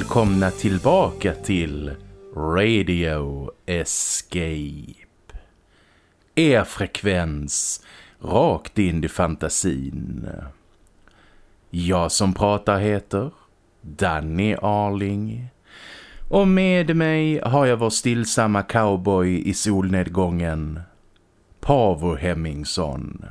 Välkomna tillbaka till Radio Escape. Er frekvens rakt in i fantasin. Jag som pratar heter Danny Arling. Och med mig har jag vår stillsamma cowboy i solnedgången, Pavo Hemmingsson.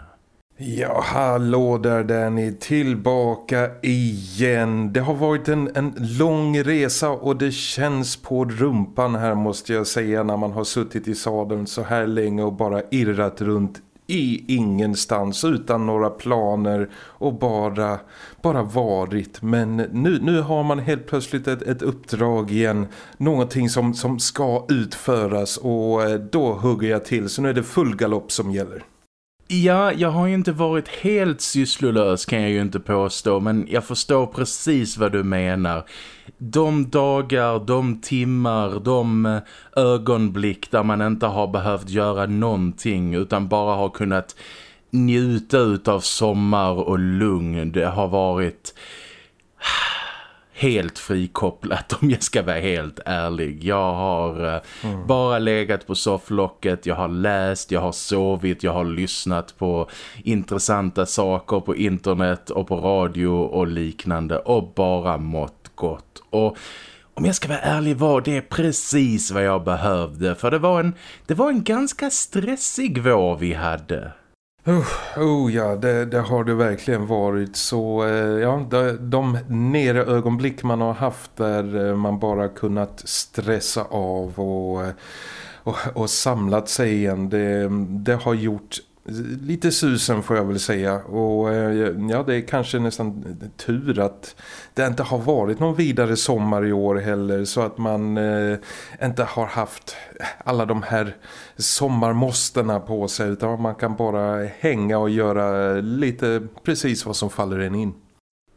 Ja, hallå där Danny, tillbaka igen. Det har varit en, en lång resa och det känns på rumpan här måste jag säga när man har suttit i sadeln så här länge och bara irrat runt i ingenstans utan några planer och bara, bara varit. Men nu, nu har man helt plötsligt ett, ett uppdrag igen. Någonting som, som ska utföras och eh, då hugger jag till. Så nu är det full galopp som gäller. Ja, jag har ju inte varit helt sysslolös kan jag ju inte påstå men jag förstår precis vad du menar. De dagar, de timmar, de eh, ögonblick där man inte har behövt göra någonting utan bara har kunnat njuta av sommar och lugn. Det har varit helt frikopplat om jag ska vara helt ärlig. Jag har uh, mm. bara legat på sofflocket, jag har läst, jag har sovit, jag har lyssnat på intressanta saker på internet och på radio och liknande och bara mått gott. Och om jag ska vara ärlig var det precis vad jag behövde för det var en, det var en ganska stressig vår vi hade. Oh, oh ja, det, det, har det verkligen varit. Så eh, ja, de, de nere ögonblick man har haft där eh, man bara kunnat stressa av och, eh, och, och samlat sig igen. Det, det har gjort lite susen får jag väl säga och eh, ja det är kanske nästan tur att det inte har varit någon vidare sommar i år heller så att man eh, inte har haft alla de här sommarmåsterna på sig utan man kan bara hänga och göra lite precis vad som faller en in.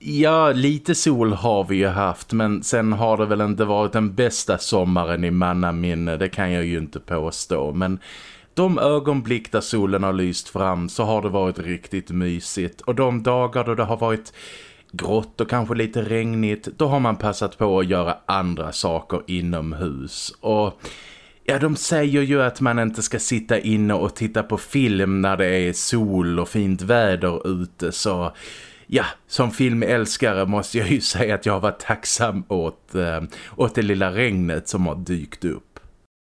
Ja, lite sol har vi ju haft men sen har det väl inte varit den bästa sommaren i mannaminne, det kan jag ju inte påstå. Men de ögonblick där solen har lyst fram så har det varit riktigt mysigt. Och de dagar då det har varit grått och kanske lite regnigt, då har man passat på att göra andra saker inomhus. Och ja, de säger ju att man inte ska sitta inne och titta på film när det är sol och fint väder ute. Så ja, som filmälskare måste jag ju säga att jag har varit tacksam åt, äh, åt det lilla regnet som har dykt upp.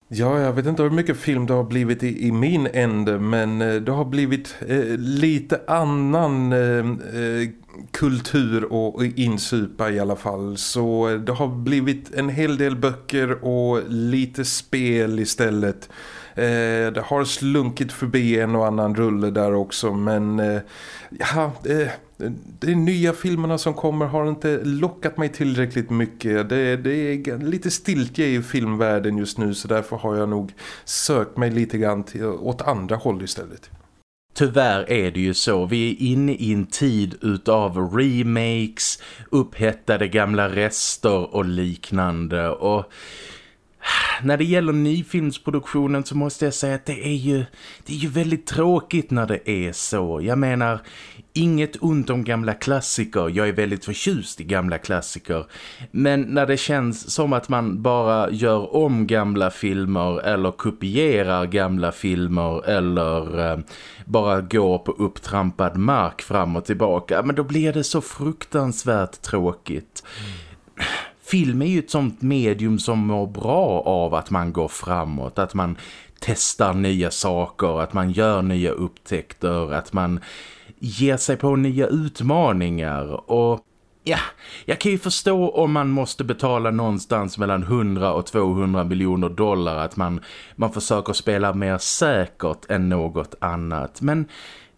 Ja, jag vet inte hur mycket film det har blivit i, i min ände men eh, det har blivit eh, lite annan eh, eh kultur och, insupa i alla fall. Så eh, det har blivit en hel del böcker och lite spel istället. Eh, det har slunkit förbi en och annan rulle där också men eh, ja, eh, de nya filmerna som kommer har inte lockat mig tillräckligt mycket. Det, det är lite stiltje i filmvärlden just nu så därför har jag nog sökt mig lite grann till, åt andra håll istället. Tyvärr är det ju så. Vi är inne i en tid utav remakes, upphettade gamla rester och liknande och när det gäller nyfilmsproduktionen så måste jag säga att det är ju, det är ju väldigt tråkigt när det är så. Jag menar, inget ont om gamla klassiker. Jag är väldigt förtjust i gamla klassiker. Men när det känns som att man bara gör om gamla filmer eller kopierar gamla filmer eller eh, bara går på upptrampad mark fram och tillbaka, men då blir det så fruktansvärt tråkigt. Mm film är ju ett sånt medium som mår bra av att man går framåt, att man testar nya saker, att man gör nya upptäckter, att man ger sig på nya utmaningar. Och ja, jag kan ju förstå om man måste betala någonstans mellan 100 och 200 miljoner dollar att man, man försöker spela mer säkert än något annat, men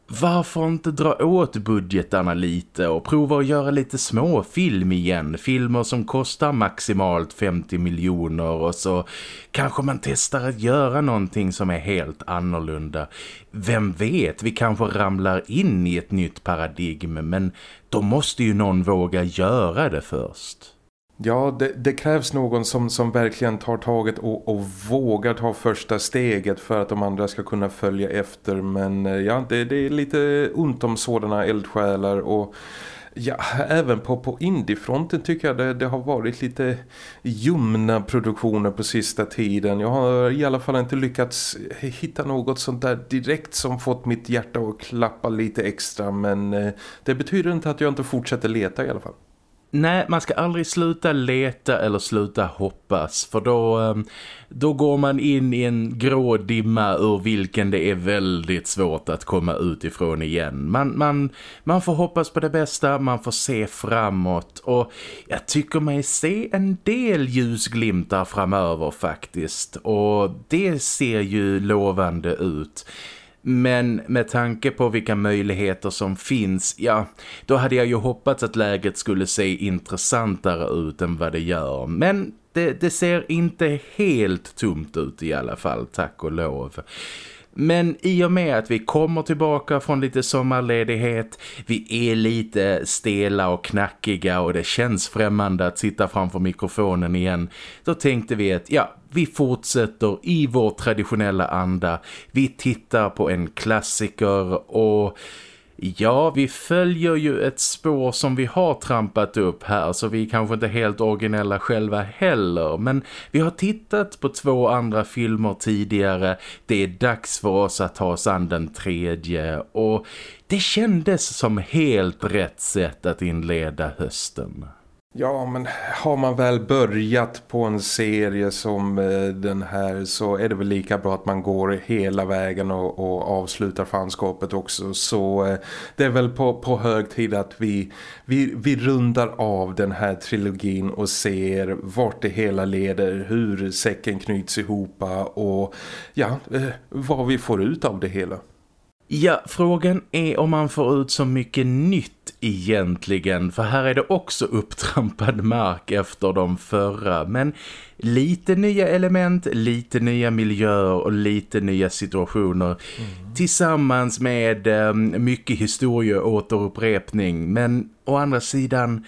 varför inte dra åt budgetarna lite och prova att göra lite små film igen? Filmer som kostar maximalt 50 miljoner och så kanske man testar att göra någonting som är helt annorlunda. Vem vet, vi kanske ramlar in i ett nytt paradigm men då måste ju någon våga göra det först. Ja, det, det, krävs någon som, som verkligen tar taget och, och, vågar ta första steget för att de andra ska kunna följa efter. Men eh, ja, det, det är lite ont om sådana eldsjälar och Ja, även på, på indiefronten tycker jag det, det har varit lite ljumna produktioner på sista tiden. Jag har i alla fall inte lyckats hitta något sånt där direkt som fått mitt hjärta att klappa lite extra. Men eh, det betyder inte att jag inte fortsätter leta i alla fall. Nej, man ska aldrig sluta leta eller sluta hoppas för då, ehm, då går man in i en grå dimma ur vilken det är väldigt svårt att komma utifrån igen. Man, man, man får hoppas på det bästa, man får se framåt och jag tycker mig se en del ljusglimtar framöver faktiskt och det ser ju lovande ut. Men med tanke på vilka möjligheter som finns, ja, då hade jag ju hoppats att läget skulle se intressantare ut än vad det gör. Men det, det ser inte helt tomt ut i alla fall, tack och lov. Men i och med att vi kommer tillbaka från lite sommarledighet, vi är lite stela och knackiga och det känns främmande att sitta framför mikrofonen igen, då tänkte vi att ja, vi fortsätter i vår traditionella anda. Vi tittar på en klassiker och Ja, vi följer ju ett spår som vi har trampat upp här så vi är kanske inte helt originella själva heller. Men vi har tittat på två andra filmer tidigare. Det är dags för oss att ta oss an den tredje och det kändes som helt rätt sätt att inleda hösten. Ja, men har man väl börjat på en serie som eh, den här så är det väl lika bra att man går hela vägen och, och avslutar fanskapet också. Så eh, det är väl på, på hög tid att vi, vi, vi rundar av den här trilogin och ser vart det hela leder, hur säcken knyts ihop och ja, eh, vad vi får ut av det hela. Ja, frågan är om man får ut så mycket nytt egentligen. För här är det också upptrampad mark efter de förra. Men lite nya element, lite nya miljöer och lite nya situationer. Mm. Tillsammans med um, mycket historieåterupprepning. Men å andra sidan,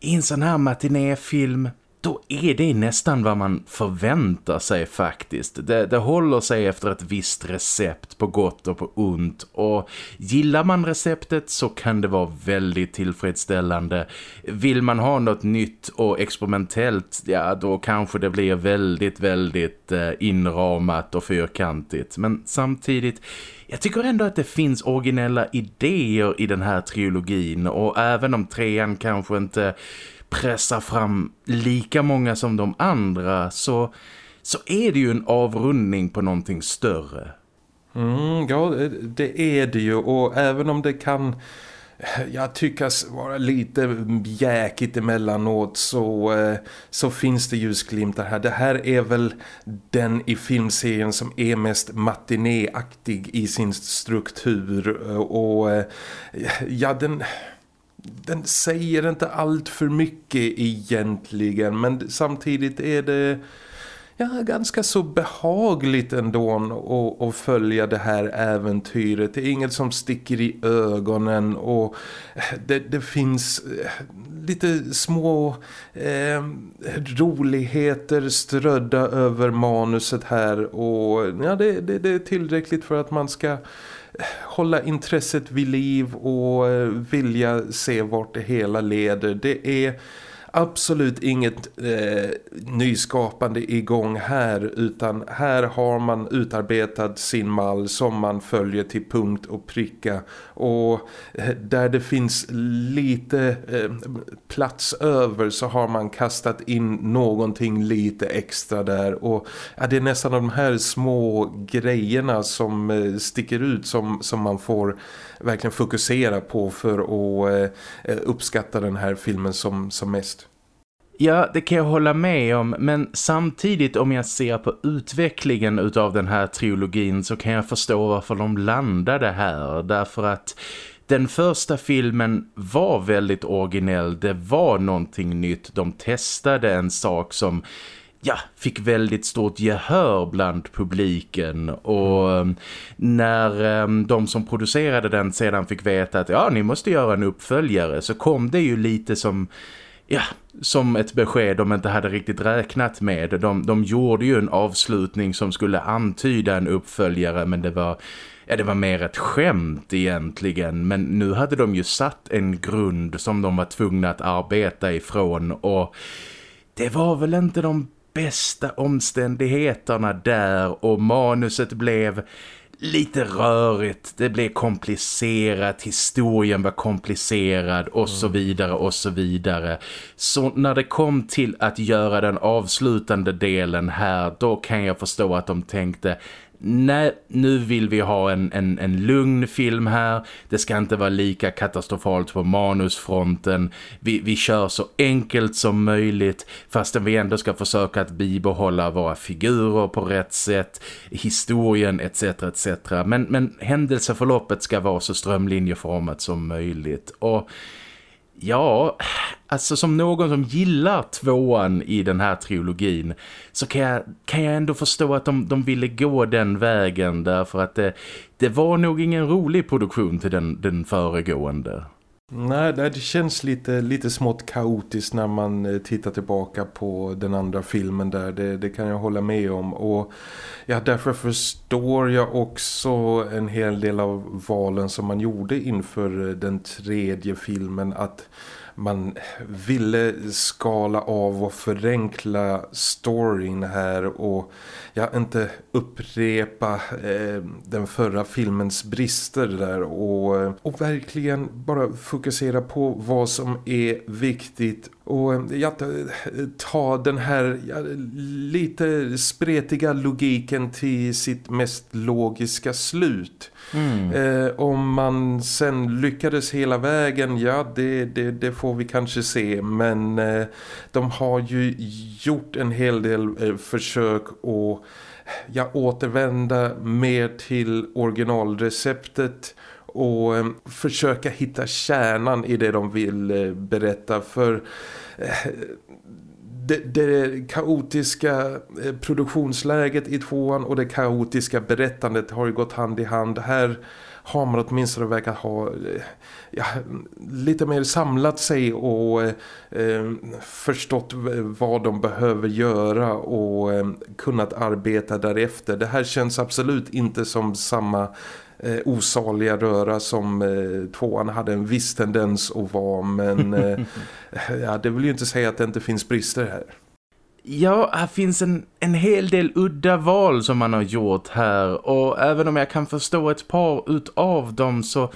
i en sån här matinéfilm då är det nästan vad man förväntar sig faktiskt. Det, det håller sig efter ett visst recept på gott och på ont och gillar man receptet så kan det vara väldigt tillfredsställande. Vill man ha något nytt och experimentellt, ja då kanske det blir väldigt, väldigt eh, inramat och fyrkantigt. Men samtidigt jag tycker ändå att det finns originella idéer i den här trilogin och även om trean kanske inte pressar fram lika många som de andra så, så är det ju en avrundning på någonting större. Mm, ja, det är det ju och även om det kan jag tyckas vara lite bjäkigt emellanåt så, eh, så finns det ljusglimtar här. Det här är väl den i filmserien som är mest matinéaktig i sin struktur och eh, ja den den säger inte allt för mycket egentligen men samtidigt är det ja, ganska så behagligt ändå att, att följa det här äventyret. Det är inget som sticker i ögonen och det, det finns eh, lite små eh, roligheter strödda över manuset här och ja, det, det, det är tillräckligt för att man ska hålla intresset vid liv och eh, vilja se vart det hela leder. Det är absolut inget eh, nyskapande igång här utan här har man utarbetat sin mall som man följer till punkt och pricka och eh, där det finns lite eh, plats över så har man kastat in någonting lite extra där och ja, det är nästan de här små grejerna som eh, sticker ut som, som man får verkligen fokusera på för att eh, eh uppskatta den här filmen som, som mest. Ja, det kan jag hålla med om, men samtidigt om jag ser på utvecklingen utav den här trilogin så kan jag förstå varför de landade här. Därför att den första filmen var väldigt originell, det var någonting nytt. De testade en sak som ja, fick väldigt stort gehör bland publiken och mm, när ehm, de som producerade den sedan fick veta att ja, ni måste göra en uppföljare så kom det ju lite som ja, som ett besked de inte hade riktigt räknat med. De, de gjorde ju en avslutning som skulle antyda en uppföljare men det var, ja, det var mer ett skämt egentligen. Men nu hade de ju satt en grund som de var tvungna att arbeta ifrån och det var väl inte de bästa omständigheterna där och manuset blev lite rörigt, det blev komplicerat, historien var komplicerad och så vidare och så vidare. Så när det kom till att göra den avslutande delen här, då kan jag förstå att de tänkte nej, nu vill vi ha en, en, en lugn film här. Det ska inte vara lika katastrofalt på manusfronten. Vi, vi kör så enkelt som möjligt fastän vi ändå ska försöka att bibehålla våra figurer på rätt sätt, historien etc. etc. Men, men händelseförloppet ska vara så strömlinjeformat som möjligt. Och Ja, alltså som någon som gillar tvåan i den här trilogin så kan jag, kan jag ändå förstå att de, de ville gå den vägen därför att det, det var nog ingen rolig produktion till den, den föregående. Nej, det känns lite, lite smått kaotiskt när man eh, tittar tillbaka på den andra filmen där. Det, det, kan jag hålla med om. Och ja, därför förstår jag också en hel del av valen som man gjorde inför eh, den tredje filmen. Att man ville skala av och förenkla storyn här och ja, inte upprepa eh, den förra filmens brister där och, och verkligen bara fokusera på vad som är viktigt och ja, ta den här ja, lite spretiga logiken till sitt mest logiska slut. Mm. Eh, om man sen lyckades hela vägen, ja det, det, det får vi kanske se. Men eh, de har ju gjort en hel del eh, försök att ja, återvända mer till originalreceptet och eh, försöka hitta kärnan i det de vill eh, berätta för eh, det, det kaotiska eh, produktionsläget i tvåan och det kaotiska berättandet har ju gått hand i hand. Här har man åtminstone verkat ha eh, ja, lite mer samlat sig och eh, eh förstått vad de behöver göra och eh, kunnat arbeta därefter. Det här känns absolut inte som samma eh, osaliga röra som eh, tvåan hade en viss tendens att vara men eh, ja, det vill ju inte säga att det inte finns brister här. Ja, här finns en, en hel del udda val som man har gjort här och även om jag kan förstå ett par utav dem så,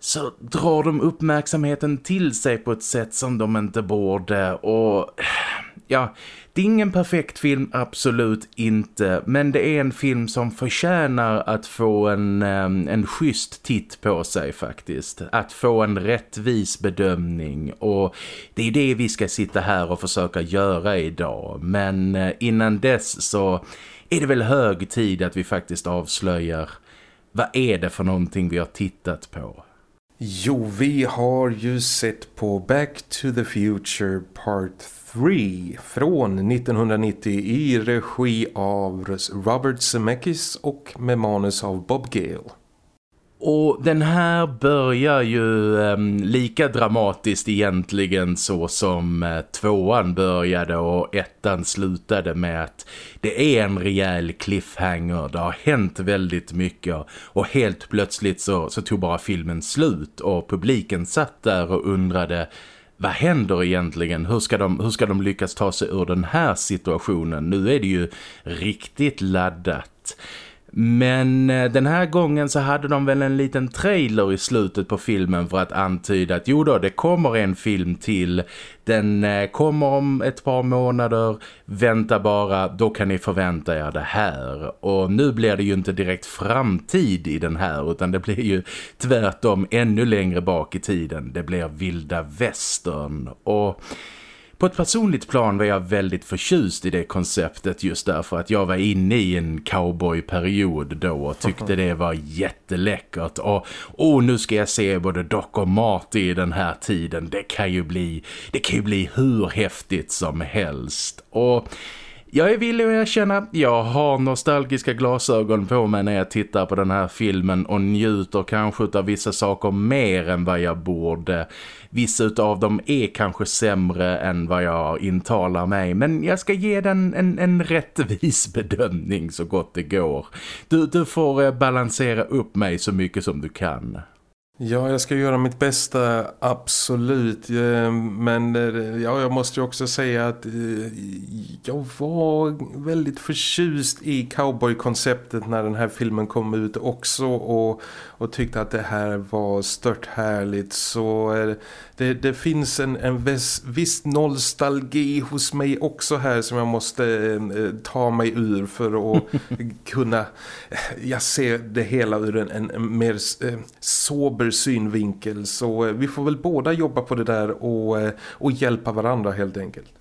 så drar de uppmärksamheten till sig på ett sätt som de inte borde och ja, det är ingen perfekt film, absolut inte. Men det är en film som förtjänar att få en, en schysst titt på sig faktiskt. Att få en rättvis bedömning. Och det är det vi ska sitta här och försöka göra idag. Men eh, innan dess så är det väl hög tid att vi faktiskt avslöjar vad är det för någonting vi har tittat på. Jo, vi har ju sett på Back to the Future Part Free från 1990 i regi av Robert Zemeckis och med manus av Bob Gale. Och den här börjar ju um, lika dramatiskt egentligen så som uh, tvåan började och ettan slutade med att det är en rejäl cliffhanger. Det har hänt väldigt mycket och helt plötsligt så, så tog bara filmen slut och publiken satt där och undrade vad händer egentligen? Hur ska, de, hur ska de lyckas ta sig ur den här situationen? Nu är det ju riktigt laddat. Men eh, den här gången så hade de väl en liten trailer i slutet på filmen för att antyda att jo då, det kommer en film till. Den eh, kommer om ett par månader. Vänta bara, då kan ni förvänta er det här. Och nu blir det ju inte direkt framtid i den här utan det blir ju tvärtom ännu längre bak i tiden. Det blir vilda västern och... På ett personligt plan var jag väldigt förtjust i det konceptet just därför att jag var inne i en cowboyperiod då och tyckte det var jätteläckert. Och oh, nu ska jag se både Doc och Marty i den här tiden. Det kan ju bli, det kan ju bli hur häftigt som helst. Och jag är villig att erkänna, jag har nostalgiska glasögon på mig när jag tittar på den här filmen och njuter kanske av vissa saker mer än vad jag borde. Vissa av dem är kanske sämre än vad jag intalar mig men jag ska ge den en, en rättvis bedömning så gott det går. Du, du får eh, balansera upp mig så mycket som du kan. Ja, jag ska göra mitt bästa, absolut. Eh, men eh, ja, jag måste ju också säga att eh, jag var väldigt förtjust i cowboy-konceptet när den här filmen kom ut också och, och tyckte att det här var stört härligt. Så det, det finns en, en viss, viss nostalgi hos mig också här som jag måste ta mig ur för att kunna jag ser det hela ur en, en, en mer sober synvinkel så eh, vi får väl båda jobba på det där och, eh, och hjälpa varandra helt enkelt.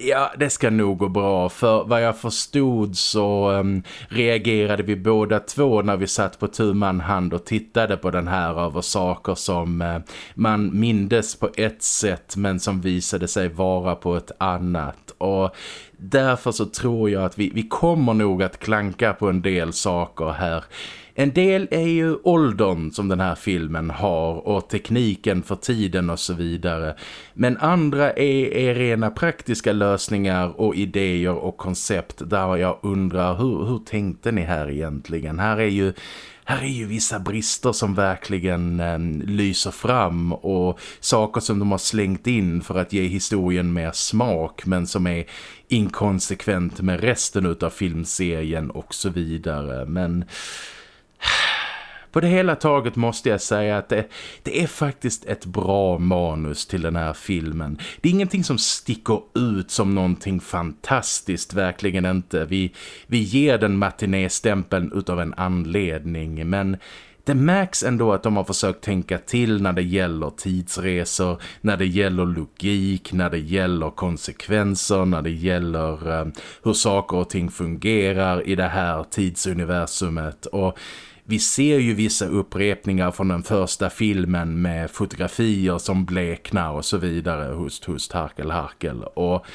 Ja, det ska nog gå bra. För vad jag förstod så um, reagerade vi båda två när vi satt på tuman hand och tittade på den här över saker som uh, man mindes på ett sätt men som visade sig vara på ett annat. Och därför så tror jag att vi, vi kommer nog att klanka på en del saker här. En del är ju åldern som den här filmen har och tekniken för tiden och så vidare. Men andra är, är rena praktiska lösningar och idéer och koncept där jag undrar hur, hur tänkte ni här egentligen? Här är ju här är ju vissa brister som verkligen eh, lyser fram och saker som de har slängt in för att ge historien mer smak men som är inkonsekvent med resten av filmserien och så vidare. Men på det hela taget måste jag säga att det, det, är faktiskt ett bra manus till den här filmen. Det är ingenting som sticker ut som någonting fantastiskt, verkligen inte. Vi, vi ger den matinéstämpeln utav en anledning, men det märks ändå att de har försökt tänka till när det gäller tidsresor, när det gäller logik, när det gäller konsekvenser, när det gäller eh, hur saker och ting fungerar i det här tidsuniversumet och vi ser ju vissa upprepningar från den första filmen med fotografier som bleknar och så vidare. Hust, hust, harkel, harkel. Och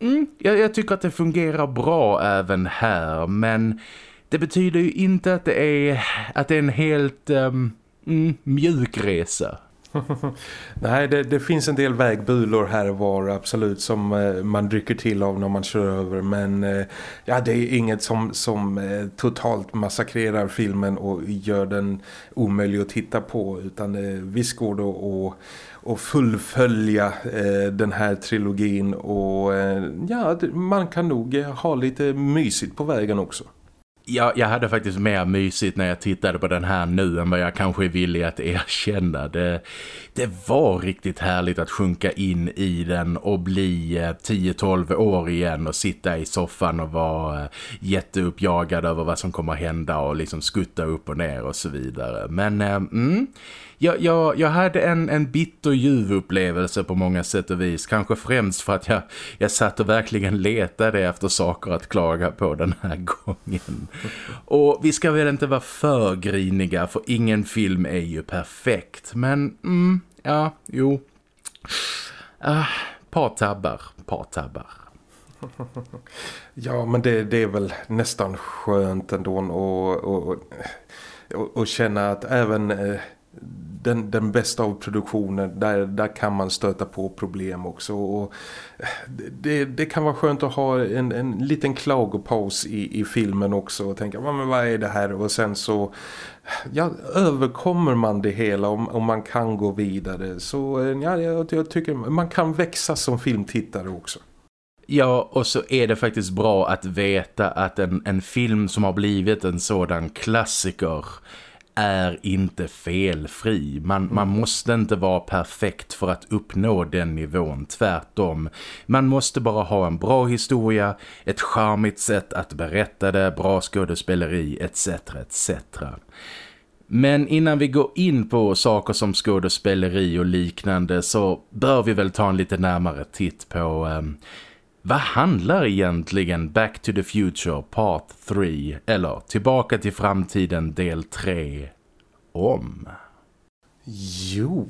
mm, jag, jag tycker att det fungerar bra även här. Men det betyder ju inte att det är, att det är en helt um, mm, mjuk resa. Nej, det, det, finns en del vägbulor här och var absolut som eh, man dricker till av när man kör över. Men eh, ja, det är inget som, som eh, totalt massakrerar filmen och gör den omöjlig att titta på. Utan eh, visst går det att och fullfölja eh, den här trilogin och eh, ja, man kan nog eh, ha lite mysigt på vägen också jag, jag hade faktiskt mer mysigt när jag tittade på den här nu än vad jag kanske är villig att erkänna. Det, det var riktigt härligt att sjunka in i den och bli eh, 10-12 år igen och sitta i soffan och vara eh, jätteuppjagad över vad som kommer att hända och liksom skutta upp och ner och så vidare. Men, eh, mm jag, jag, jag hade en, en bitterljuv upplevelse på många sätt och vis. Kanske främst för att jag, jag satt och verkligen letade efter saker att klaga på den här gången. Och vi ska väl inte vara för griniga för ingen film är ju perfekt. Men, mm, ja, jo. Ah, par tabbar, par tabbar. Ja, men det, det är väl nästan skönt ändå och, och, och, och känna att även eh, den, den bästa av produktioner där, där kan man stöta på problem också. Och det, det kan vara skönt att ha en, en liten klagopaus i, i filmen också och tänka men vad är det här? Och sen så ja, överkommer man det hela om, om man kan gå vidare. Så ja, jag, jag tycker man kan växa som filmtittare också. Ja, och så är det faktiskt bra att veta att en, en film som har blivit en sådan klassiker är inte felfri. Man, man mm. måste inte vara perfekt för att uppnå den nivån, tvärtom. Man måste bara ha en bra historia, ett charmigt sätt att berätta det, bra skådespeleri, etc. etc. Men innan vi går in på saker som skådespeleri och liknande så bör vi väl ta en lite närmare titt på... Um, vad handlar egentligen Back to the Future Part 3 eller Tillbaka till framtiden del 3 om? Jo,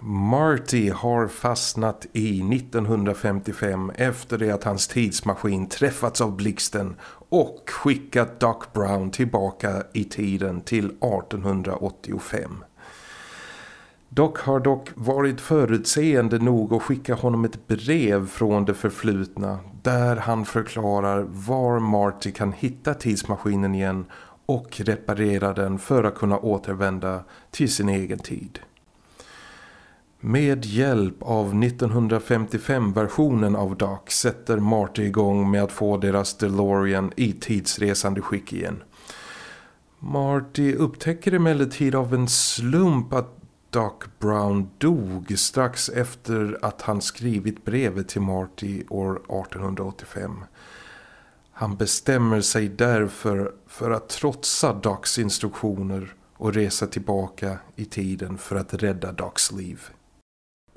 Marty har fastnat i 1955 efter det att hans tidsmaskin träffats av blixten och skickat Doc Brown tillbaka i tiden till 1885. Dock har dock varit förutseende nog att skicka honom ett brev från det förflutna där han förklarar var Marty kan hitta tidsmaskinen igen och reparera den för att kunna återvända till sin egen tid. Med hjälp av 1955-versionen av Doc sätter Marty igång med att få deras DeLorean i tidsresande skick igen. Marty upptäcker emellertid av en slump att Doc Brown dog strax efter att han skrivit brevet till Marty år 1885. Han bestämmer sig därför för att trotsa Docs instruktioner och resa tillbaka i tiden för att rädda Docs liv.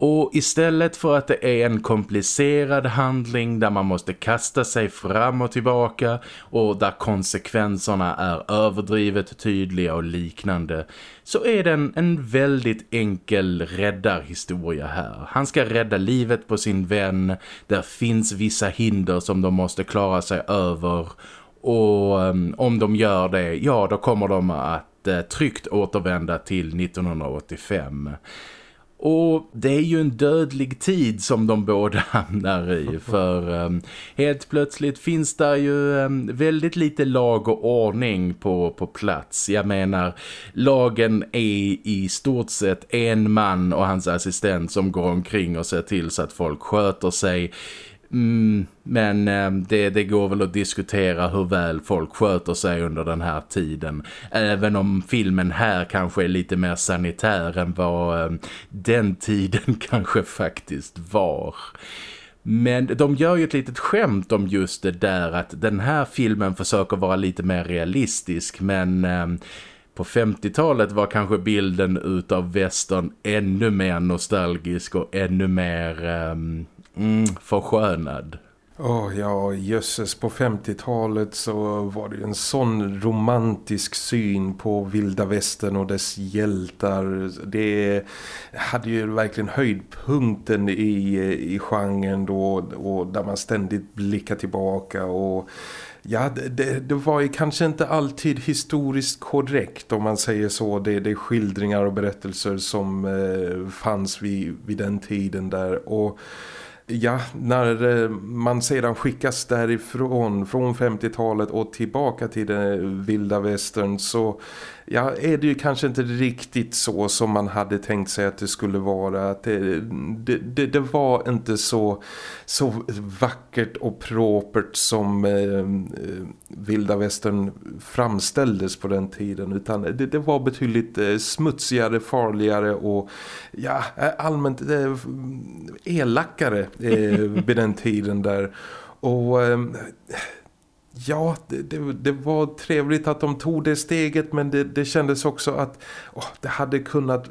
Och istället för att det är en komplicerad handling där man måste kasta sig fram och tillbaka och där konsekvenserna är överdrivet tydliga och liknande så är det en, väldigt enkel räddarhistoria här. Han ska rädda livet på sin vän. Där finns vissa hinder som de måste klara sig över och um, om de gör det, ja då kommer de att eh, tryggt återvända till 1985. Och det är ju en dödlig tid som de båda hamnar i för um, helt plötsligt finns det ju um, väldigt lite lag och ordning på, på plats. Jag menar, lagen är i stort sett en man och hans assistent som går omkring och ser till så att folk sköter sig. Mm, men eh, det, det går väl att diskutera hur väl folk sköter sig under den här tiden. Även om filmen här kanske är lite mer sanitär än vad eh, den tiden kanske faktiskt var. Men de gör ju ett litet skämt om just det där att den här filmen försöker vara lite mer realistisk men... Eh, på 50-talet var kanske bilden utav västern ännu mer nostalgisk och ännu mer um, Mm, förskönad. Oh, ja, jösses. På 50-talet så var det en sån romantisk syn på vilda västern och dess hjältar. Det hade ju verkligen höjdpunkten i, i genren då, och där man ständigt blickar tillbaka och Ja, det, det, var ju kanske inte alltid historiskt korrekt om man säger så. Det, det är skildringar och berättelser som eh, fanns vid, vid den tiden där. Och ja, när eh, man sedan skickas därifrån från 50-talet och tillbaka till den vilda västern så ja, är det ju kanske inte riktigt så som man hade tänkt sig att det skulle vara. Att det, det, det var inte så, så vackert och propert som eh, eh, vilda västern framställdes på den tiden utan det, det var betydligt eh, smutsigare, farligare och ja, allmänt eh, elakare eh, vid den tiden där. Och eh, ja, det, det, det, var trevligt att de tog det steget men det, det kändes också att oh, det hade kunnat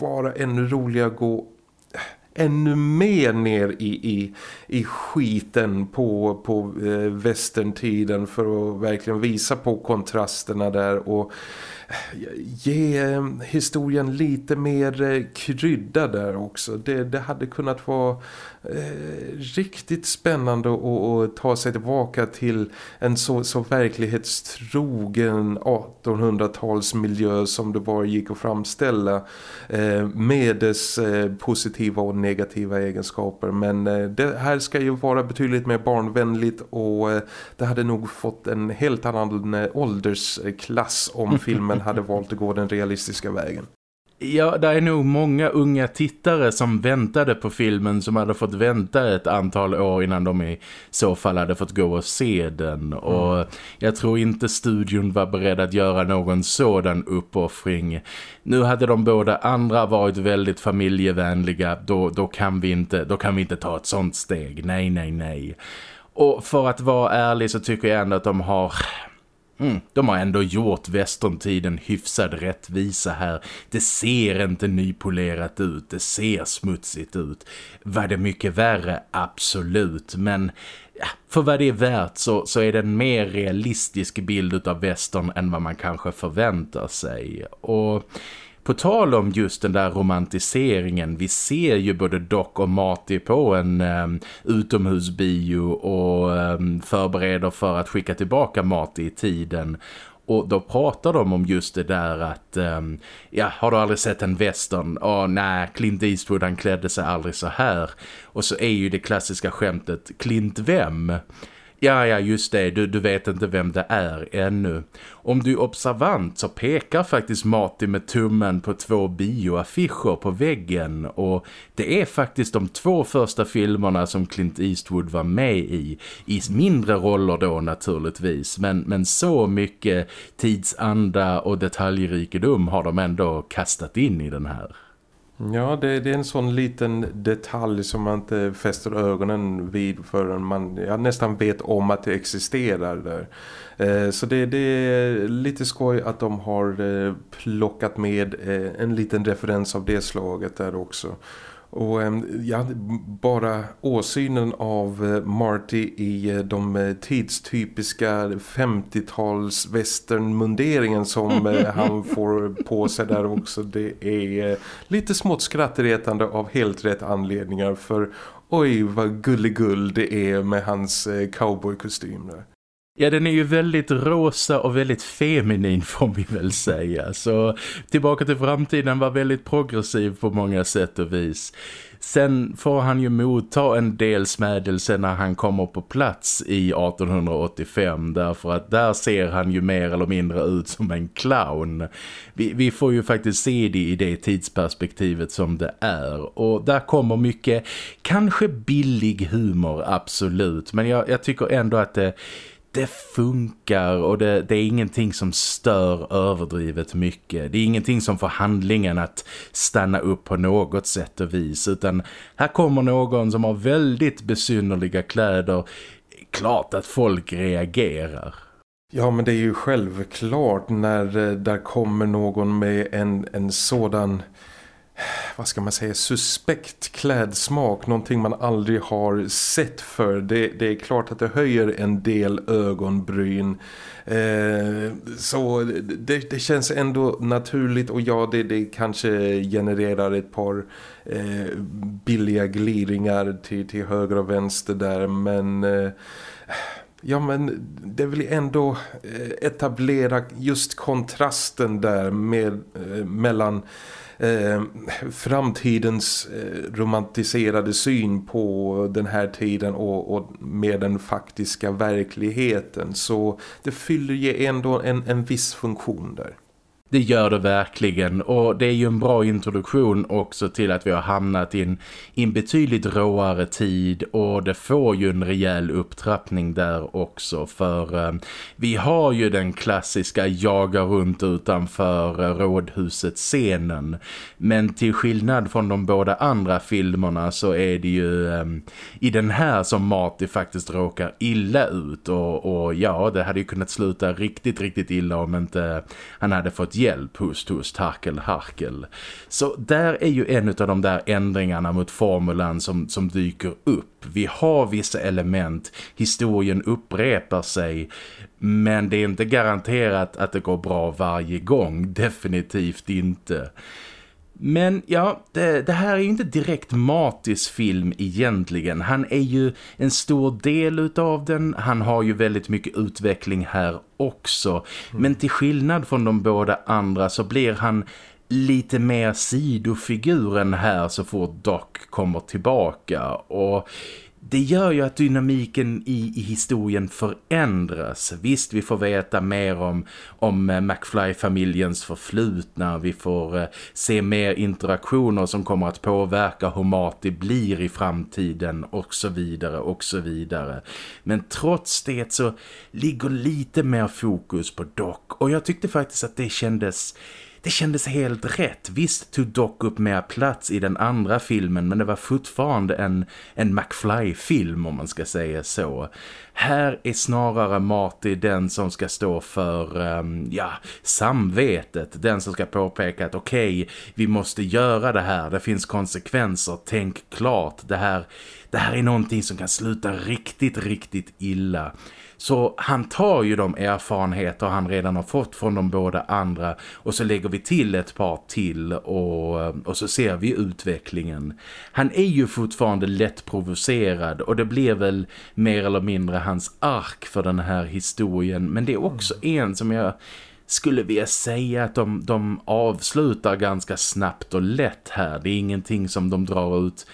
vara ännu roligare att gå eh, ännu mer ner i, i, i skiten på, på eh, västerntiden för att verkligen visa på kontrasterna där och eh, ge eh, historien lite mer krydda där också. Det, det hade kunnat vara eh, riktigt spännande att ta sig tillbaka till en så, så verklighetstrogen 1800-talsmiljö som det bara gick att framställa eh, med dess eh, positiva och negativa egenskaper. Men eh, det här ska ju vara betydligt mer barnvänligt och det hade nog fått en helt annan åldersklass om filmen hade valt att gå den realistiska vägen. Ja, det är nog många unga tittare som väntade på filmen som hade fått vänta ett antal år innan de i så fall hade fått gå och se den. Mm. Och jag tror inte studion var beredd att göra någon sådan uppoffring. Nu hade de båda andra varit väldigt familjevänliga, då, då, kan vi inte, då kan vi inte ta ett sånt steg. Nej, nej, nej. Och för att vara ärlig så tycker jag ändå att de har Mm, de har ändå gjort västerntiden hyfsad rättvisa här. Det ser inte nypolerat ut, det ser smutsigt ut. Var det mycket värre? Absolut, men ja, för vad det är värt så, så är det en mer realistisk bild av västern än vad man kanske förväntar sig. Och på tal om just den där romantiseringen, vi ser ju både Doc och Marty på en um, utomhusbio och um, förbereder för att skicka tillbaka Marty i tiden. Och då pratar de om just det där att, um, ja, har du aldrig sett en western? Åh nej, Clint Eastwood han klädde sig aldrig så här. Och så är ju det klassiska skämtet, Clint vem? Ja, ja, just det. Du, du vet inte vem det är ännu. Om du är observant så pekar faktiskt Marty med tummen på två bioaffischer på väggen och det är faktiskt de två första filmerna som Clint Eastwood var med i. I mindre roller då naturligtvis, men, men så mycket tidsanda och detaljrikedom har de ändå kastat in i den här. Ja, det, det, är en sån liten detalj som man inte fäster ögonen vid förrän man ja, nästan vet om att det existerar där. Eh, så det, det, är lite skoj att de har eh, plockat med eh, en liten referens av det slaget där också. Och ja, bara åsynen av eh, Marty i eh, de eh, tidstypiska 50-tals westernmunderingen som han får på sig där också. Det är lite smått skrattretande av helt rätt anledningar för oj vad gulligull det är med hans cowboykostym där. Ja, den är ju väldigt rosa och väldigt feminin får vi väl säga. Så Tillbaka till framtiden var väldigt progressiv på många sätt och vis. Sen får han ju motta en del smädelse när han kommer på plats i 1885 därför att där ser han ju mer eller mindre ut som en clown. Vi, vi får ju faktiskt se det i det tidsperspektivet som det är och där kommer mycket, kanske billig humor absolut men jag, jag tycker ändå att det det funkar och det, det, är ingenting som stör överdrivet mycket. Det är ingenting som får handlingen att stanna upp på något sätt och vis utan här kommer någon som har väldigt besynnerliga kläder. Klart att folk reagerar. Ja men det är ju självklart när eh, där kommer någon med en, en sådan vad ska man säga, suspekt klädsmak. Någonting man aldrig har sett för. Det, det är klart att det höjer en del ögonbryn. Eh, så det, det, känns ändå naturligt och ja, det, det kanske genererar ett par eh, billiga gliringar till, till höger och vänster där. Men... Eh, Ja men det vill ändå eh, etablera just kontrasten där med, eh, mellan eh, framtidens eh, romantiserade syn på den här tiden och, och, med den faktiska verkligheten. Så det fyller ju ändå en, en viss funktion där. Det gör det verkligen. Och det är ju en bra introduktion också till att vi har hamnat i en, i en betydligt råare tid. Och det får ju en rejäl upptrappning där också. För eh, vi har ju den klassiska jaga runt utanför eh, rådhuset scenen men till skillnad från de båda andra filmerna så är det ju eh, i den här som Marty faktiskt råkar illa ut. Och, och ja det hade ju kunnat sluta riktigt riktigt illa om inte han hade fått hjälp, hust, hust, harkel, harkel. Så där är ju en av de där ändringarna mot formulan som, som dyker upp. Vi har vissa element, historien upprepar sig, men det är inte garanterat att det går bra varje gång, definitivt inte. Men ja, det, det, här är ju inte direkt Matis film egentligen. Han är ju en stor del utav den. Han har ju väldigt mycket utveckling här också. Mm. Men till skillnad från de båda andra så blir han lite mer sidofiguren här så fort Doc kommer tillbaka. Och det gör ju att dynamiken i, i historien förändras. Visst, vi får veta mer om, om eh, McFly-familjens förflutna. Vi får eh, se mer interaktioner som kommer att påverka hur mat det blir i framtiden och så vidare och så vidare. Men trots det så ligger lite mer fokus på Doc och jag tyckte faktiskt att det kändes det kändes helt rätt. Visst tog dock upp mer plats i den andra filmen men det var fortfarande en, en McFly-film om man ska säga så. Här är snarare Marty den som ska stå för um, ja, samvetet. Den som ska påpeka att okej, okay, vi måste göra det här. Det finns konsekvenser. Tänk klart. Det här det här är någonting som kan sluta riktigt, riktigt illa. Så han tar ju de erfarenheter han redan har fått från de båda andra och så lägger vi till ett par till och, och så ser vi utvecklingen. Han är ju fortfarande lätt provocerad och det blir väl mer eller mindre hans ark för den här historien men det är också en som jag skulle vilja säga att de, de avslutar ganska snabbt och lätt här. Det är ingenting som de drar ut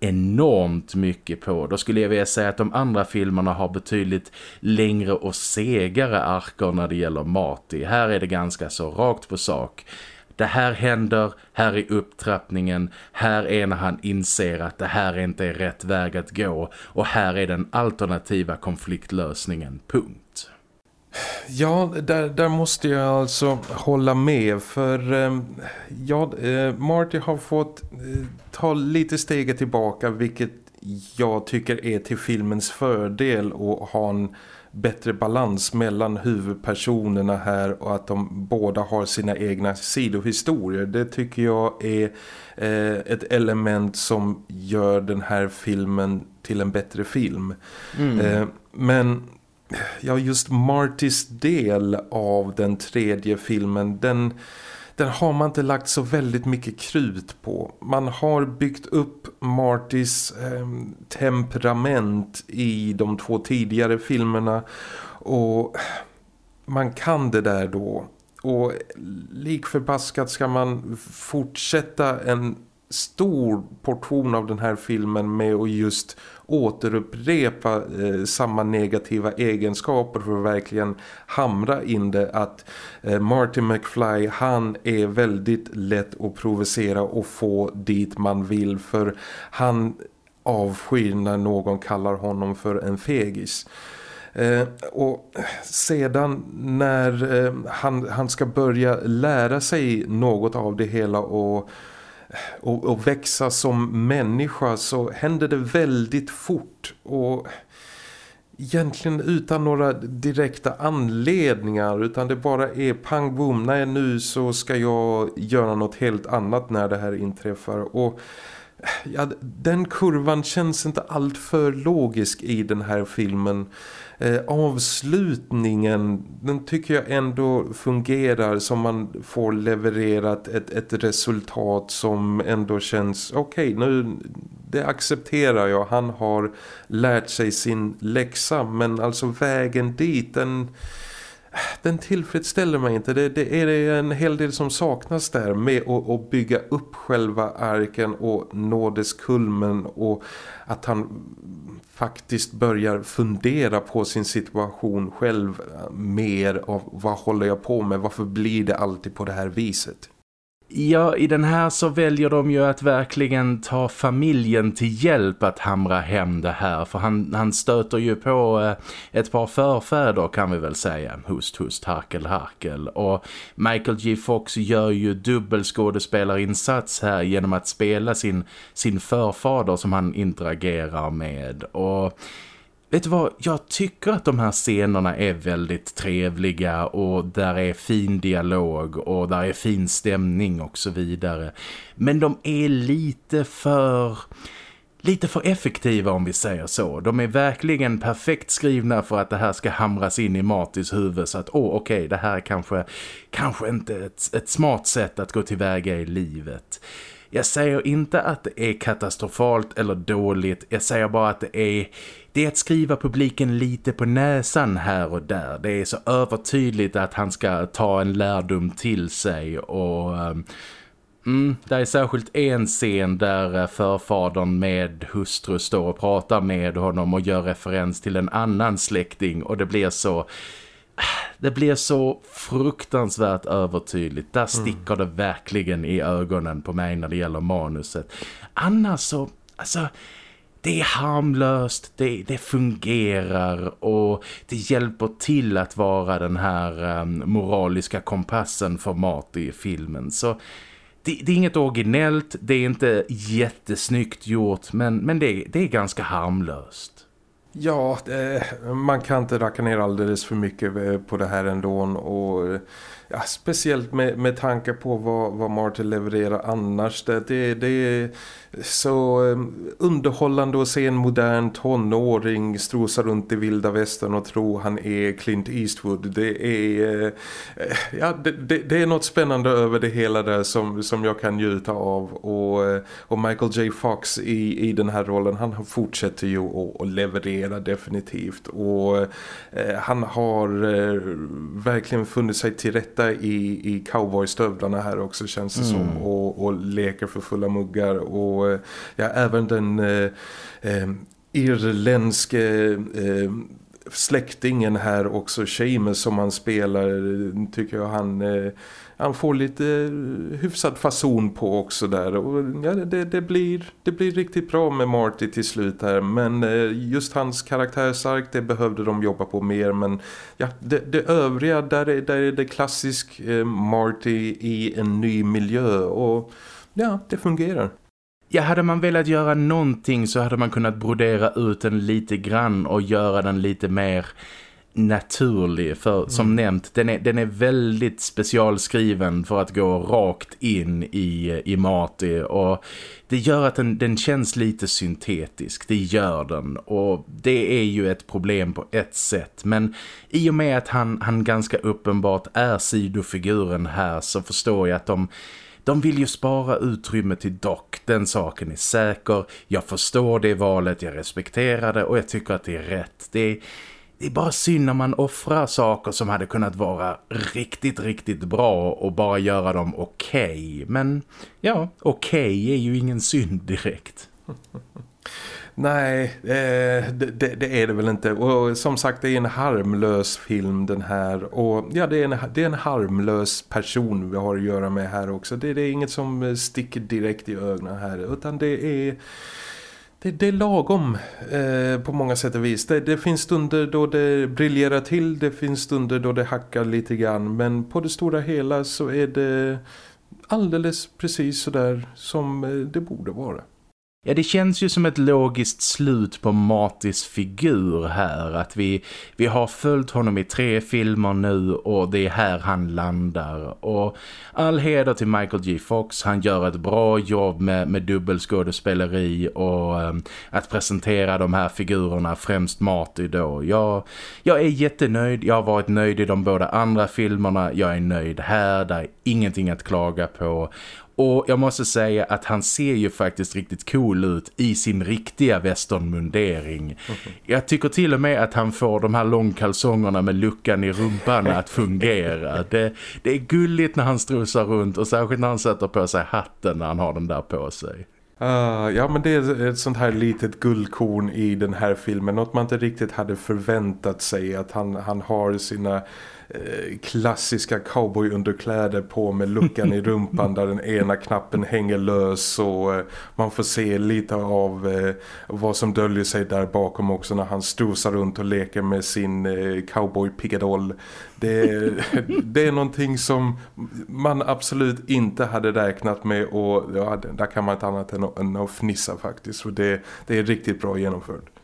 enormt mycket på. Då skulle jag vilja säga att de andra filmerna har betydligt längre och segare arker när det gäller Marty. Här är det ganska så rakt på sak. Det här händer, här är upptrappningen, här är när han inser att det här inte är rätt väg att gå och här är den alternativa konfliktlösningen, punkt. Ja, där, där måste jag alltså hålla med för eh, ja, eh, Marty har fått eh, ta lite steget tillbaka vilket jag tycker är till filmens fördel och ha en bättre balans mellan huvudpersonerna här och att de båda har sina egna sidohistorier. Det tycker jag är ett element som gör den här filmen till en bättre film. Mm. Men ja, just Martys del av den tredje filmen, den, den har man inte lagt så väldigt mycket krut på. Man har byggt upp Martys eh, temperament i de två tidigare filmerna och man kan det där då. Och likförbaskat ska man fortsätta en stor portion av den här filmen med att just återupprepa eh, samma negativa egenskaper för att verkligen hamra in det att eh, Martin McFly han är väldigt lätt att provocera och få dit man vill för han avskyr när någon kallar honom för en fegis. Eh, och sedan när eh, han, han ska börja lära sig något av det hela och och, och växa som människa så händer det väldigt fort. Och egentligen utan några direkta anledningar utan det bara är pang boom, nej nu så ska jag göra något helt annat när det här inträffar. Och ja, den kurvan känns inte allt för logisk i den här filmen eh, avslutningen den tycker jag ändå fungerar som man får levererat ett, ett resultat som ändå känns okej okay, nu det accepterar jag han har lärt sig sin läxa men alltså vägen dit den den tillfredsställer mig inte. Det, det, är en hel del som saknas där med att, att bygga upp själva arken och nådeskulmen kulmen och att han faktiskt börjar fundera på sin situation själv eh, mer av vad håller jag på med, varför blir det alltid på det här viset? Ja, i den här så väljer de ju att verkligen ta familjen till hjälp att hamra hem det här. För han, han stöter ju på eh, ett par förfäder kan vi väl säga. Hust, hust, harkel, harkel. Och Michael G. Fox gör ju dubbelskådespelarinsats här genom att spela sin, sin förfader som han interagerar med. Och Vet du vad, jag tycker att de här scenerna är väldigt trevliga och där är fin dialog och där är fin stämning och så vidare. Men de är lite för... Lite för effektiva om vi säger så. De är verkligen perfekt skrivna för att det här ska hamras in i Martys huvud så att åh oh, okej okay, det här är kanske, kanske inte ett, ett smart sätt att gå tillväga i livet. Jag säger inte att det är katastrofalt eller dåligt. Jag säger bara att det är, det är att skriva publiken lite på näsan här och där. Det är så övertydligt att han ska ta en lärdom till sig och... Um, Mm, det är särskilt en scen där eh, förfadern med hustru står och pratar med honom och gör referens till en annan släkting och det blir så det blir så fruktansvärt övertydligt. Där mm. sticker mm. det verkligen i ögonen på mig när det gäller manuset. Annars så, alltså det är harmlöst, det, det, fungerar och det hjälper till att vara den här um, moraliska kompassen för mat i filmen. Så det, det, är inget originellt, det är inte jättesnyggt gjort men, men det, det är ganska harmlöst. Ja, det, man kan inte racka ner alldeles för mycket eh, på det här ändå och eh, ja, speciellt med, med tanke på vad, vad Martin levererar annars. Det, det, det är så ehm, underhållande att se en modern tonåring strosa runt i vilda västern och tro han är Clint Eastwood. Det är, eh, ja, det, det, det, är något spännande över det hela där som, som jag kan njuta av. Och, eh, och Michael J. Fox i, i den här rollen, han fortsätter ju att, att leverera definitivt. Och eh, han har eh, verkligen funnit sig till rätta i, i cowboystövlarna här också känns det mm. som. Och, och leker för fulla muggar och och eh, ja, även den eh, eh, irländske eh, släktingen här också Seamus som han spelar tycker jag han, eh, han får lite eh, hyfsad fason på också där. Och ja, det, det, blir, det blir riktigt bra med Marty till slut här. Men eh, just hans karaktärsark det behövde de jobba på mer. Men ja, det, det övriga där är, där är det klassisk eh, Marty i en ny miljö. Och ja, det fungerar. Ja, hade man velat göra någonting så hade man kunnat brodera ut den lite grann och göra den lite mer naturlig. För mm. som nämnt, den är, den är väldigt specialskriven för att gå rakt in i, i Mati. Och det gör att den, den känns lite syntetisk, det gör den. Och det är ju ett problem på ett sätt. Men i och med att han, han ganska uppenbart är sidofiguren här så förstår jag att de de vill ju spara utrymme till Doc, den saken är säker. Jag förstår det valet, jag respekterar det och jag tycker att det är rätt. Det är, det är bara synd när man offrar saker som hade kunnat vara riktigt, riktigt bra och bara göra dem okej. Okay. Men ja, okej okay är ju ingen synd direkt. Nej, eh, det, det, är det väl inte. Och som sagt, det är en harmlös film den här. Och ja, det är en, det är en harmlös person vi har att göra med här också. Det, det är inget som sticker direkt i ögonen här. Utan det är... Det, det är lagom eh, på många sätt och vis. Det, det, finns stunder då det briljerar till, det finns stunder då det hackar lite grann. Men på det stora hela så är det alldeles precis så där som eh, det borde vara. Ja, det känns ju som ett logiskt slut på Matis figur här. Att vi, vi har följt honom i tre filmer nu och det är här han landar. Och all heder till Michael G. Fox. Han gör ett bra jobb med, med dubbelskådespeleri och um, att presentera de här figurerna, främst Mati då. Jag, jag är jättenöjd. Jag har varit nöjd i de båda andra filmerna. Jag är nöjd här. Det är ingenting att klaga på. Och jag måste säga att han ser ju faktiskt riktigt cool ut i sin riktiga westernmundering. Mm. Jag tycker till och med att han får de här långkalsongerna med luckan i rumpan att fungera. Det, det är gulligt när han strosar runt och särskilt när han sätter på sig hatten när han har den där på sig. Uh, ja men det är ett sånt här litet guldkorn i den här filmen. Något man inte riktigt hade förväntat sig att han, han har sina Eh, klassiska cowboyunderkläder på med luckan i rumpan där den ena knappen hänger lös och eh, man får se lite av eh, vad som döljer sig där bakom också när han strosar runt och leker med sin cowboy pickadoll. Det, det är någonting som man absolut inte hade räknat med och ja, där kan man inte annat än att, än att fnissa faktiskt. Så det, det är riktigt bra genomfört.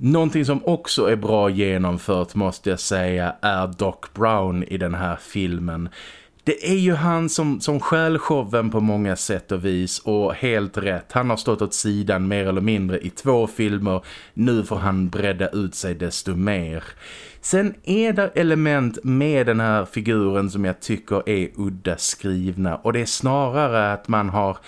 Någonting som också är bra genomfört måste jag säga är Doc Brown i den här filmen. Det är ju han som, som skäl showen på många sätt och vis och helt rätt. Han har stått åt sidan mer eller mindre i två filmer. Nu får han bredda ut sig desto mer. Sen är det element med den här figuren som jag tycker är udda skrivna och det är snarare att man har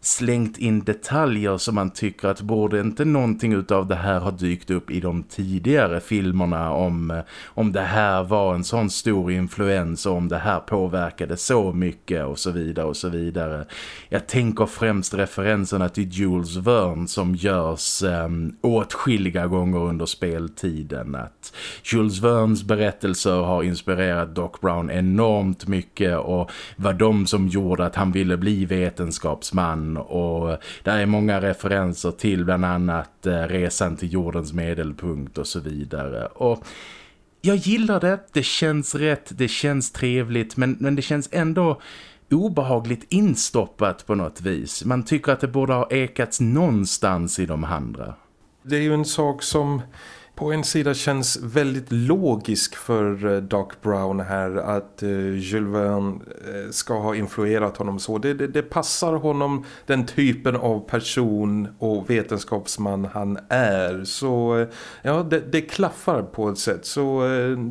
slängt in detaljer som man tycker att borde inte någonting utav det här ha dykt upp i de tidigare filmerna om, eh, om det här var en sån stor influens och om det här påverkade så mycket och så vidare och så vidare. Jag tänker främst referenserna till Jules Verne som görs um, åtskilliga gånger under speltiden. Att Jules Vernes berättelser har inspirerat Doc Brown enormt mycket och var de som gjorde att han ville bli vetenskapsman och där är många referenser till bland annat eh, resan till jordens medelpunkt och så vidare. Och jag gillar det, det känns rätt, det känns trevligt men, men det känns ändå obehagligt instoppat på något vis. Man tycker att det borde ha ekats någonstans i de andra. Det är ju en sak som på en sida känns väldigt logisk för eh, Doc Brown här att uh, Jules Verne uh, ska ha influerat honom så. Det, det, det, passar honom den typen av person och vetenskapsman han är. Så ja, det, det, klaffar på ett sätt. Så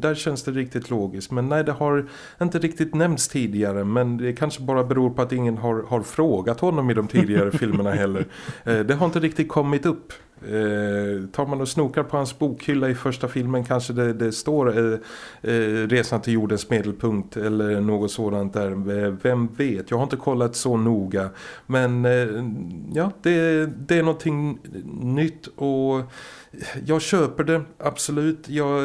där känns det riktigt logiskt. Men nej, det har inte riktigt nämnts tidigare. Men det kanske bara beror på att ingen har, har frågat honom i de tidigare filmerna heller. det har inte riktigt kommit upp. Eh, tar man och snokar på hans bokhylla i första filmen kanske det, det står eh, eh, Resan till jordens medelpunkt eller något sådant där. Vem vet? Jag har inte kollat så noga. Men eh, ja, det, det är någonting nytt och jag köper det, absolut. Jag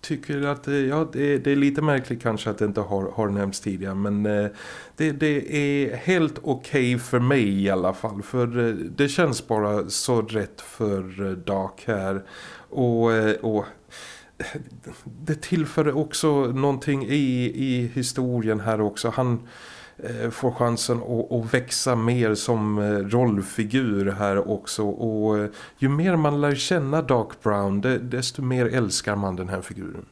tycker att eh, ja, det, det, är lite märkligt kanske att det inte har, har nämnts tidigare men eh, det, det, är helt okej okay för mig i alla fall för eh, det känns bara så rätt för Dark här och, och det tillför också någonting i, i historien här också. Han Eh, får chansen att, att, växa mer som eh, rollfigur här också och eh, ju mer man lär känna Doc Brown desto mer älskar man den här figuren.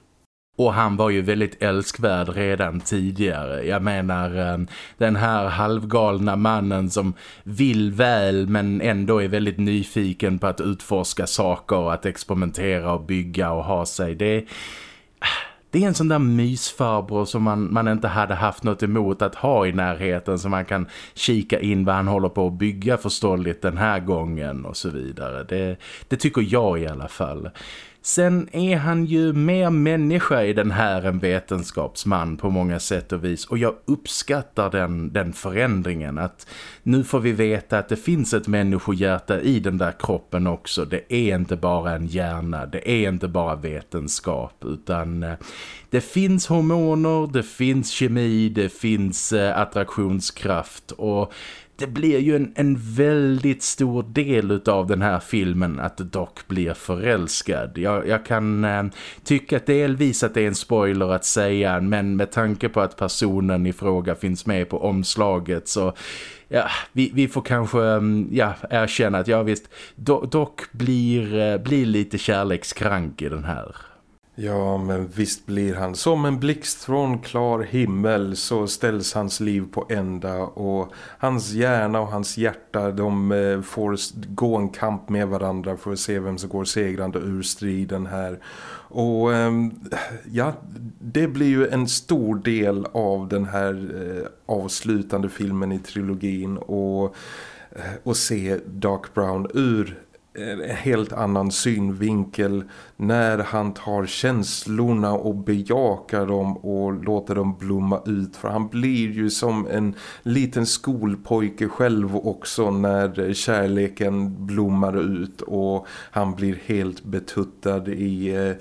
Och han var ju väldigt älskvärd redan tidigare. Jag menar den här halvgalna mannen som vill väl men ändå är väldigt nyfiken på att utforska saker och att experimentera och bygga och ha sig. Det det är en sån där mysfarbror som man, man inte hade haft något emot att ha i närheten så man kan kika in vad han håller på att bygga förståeligt den här gången och så vidare. Det, det tycker jag i alla fall. Sen är han ju mer människa i den här än vetenskapsman på många sätt och vis. Och jag uppskattar den, den förändringen. Att nu får vi veta att det finns ett människohjärta i den där kroppen också. Det är inte bara en hjärna, det är inte bara vetenskap. Utan eh, det finns hormoner, det finns kemi, det finns eh, attraktionskraft och det blir ju en, en väldigt stor del av den här filmen att Doc blir förälskad. Jag, jag kan eh, tycka att delvis att det är en spoiler att säga men med tanke på att personen i fråga finns med på omslaget så ja, vi, vi får kanske mm, ja, erkänna att ja visst, Doc blir, eh, blir lite kärlekskrank i den här. Ja, men visst blir han. Som en blixt från klar himmel så ställs hans liv på ända och hans hjärna och hans hjärta de eh, får gå en kamp med varandra för att se vem som går segrande ur striden här. Och ehm, ja, det blir ju en stor del av den här eh, avslutande filmen i trilogin och, eh, och se Dark Brown ur eh, en helt annan synvinkel när han tar känslorna och bejakar dem och låter dem blomma ut. För han blir ju som en liten skolpojke själv också när kärleken blommar ut och han blir helt betuttad i, eh,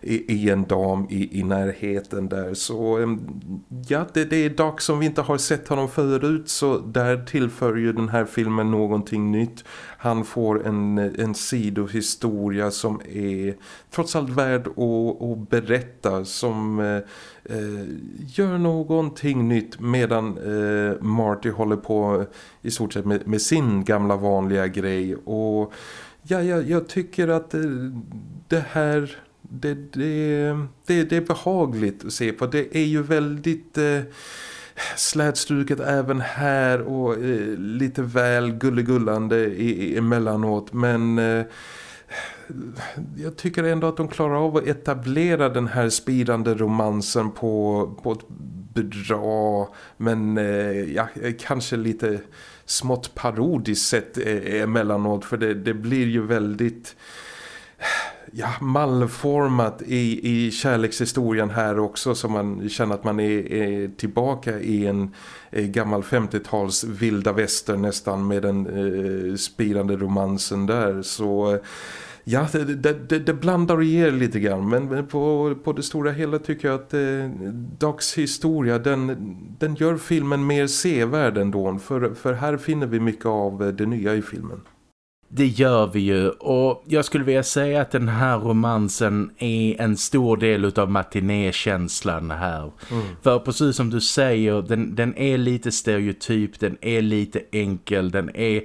i, i en dam i, i närheten där. Så ja, det, det är dags som vi inte har sett honom förut så där tillför ju den här filmen någonting nytt. Han får en, en sidohistoria som är trots allt värd att, att berätta som eh, eh, gör någonting nytt medan eh, Marty håller på i stort sett med, med sin gamla vanliga grej och ja, jag, jag tycker att eh, det här det, det, det, det är behagligt att se på. Det är ju väldigt eh, slätstruket även här och eh, lite väl gulligullande emellanåt men eh, jag tycker ändå att de klarar av att etablera den här spirande romansen på, på ett bra men eh, ja, kanske lite smått parodiskt sätt eh, emellanåt. För det, det blir ju väldigt ja, mallformat i, i kärlekshistorien här också så man känner att man är, är tillbaka i en eh, gammal 50-tals vilda väster nästan med den eh, spirande romansen där. Så eh, Ja, det, det, det, blandar och ger lite grann. Men på, på det stora hela tycker jag att eh, Docs historia den, den gör filmen mer sevärd ändå. För, för här finner vi mycket av det nya i filmen. Det gör vi ju och jag skulle vilja säga att den här romansen är en stor del av matinékänslan här. Mm. För precis som du säger, den, den är lite stereotyp, den är lite enkel, den är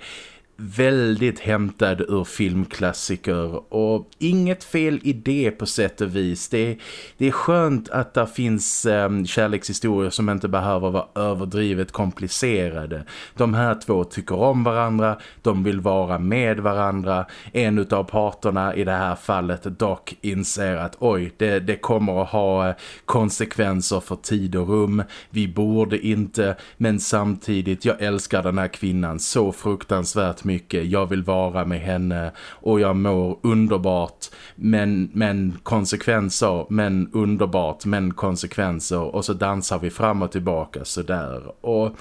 väldigt hämtad ur filmklassiker och inget fel i det på sätt och vis. Det, det är skönt att det finns eh, kärlekshistorier som inte behöver vara överdrivet komplicerade. De här två tycker om varandra, de vill vara med varandra. En av parterna i det här fallet dock inser att oj, det, det kommer att ha eh, konsekvenser för tid och rum. Vi borde inte, men samtidigt, jag älskar den här kvinnan så fruktansvärt mycket. Jag vill vara med henne och jag mår underbart, men, men konsekvenser, men underbart, men konsekvenser. Och så dansar vi fram och tillbaka sådär. Och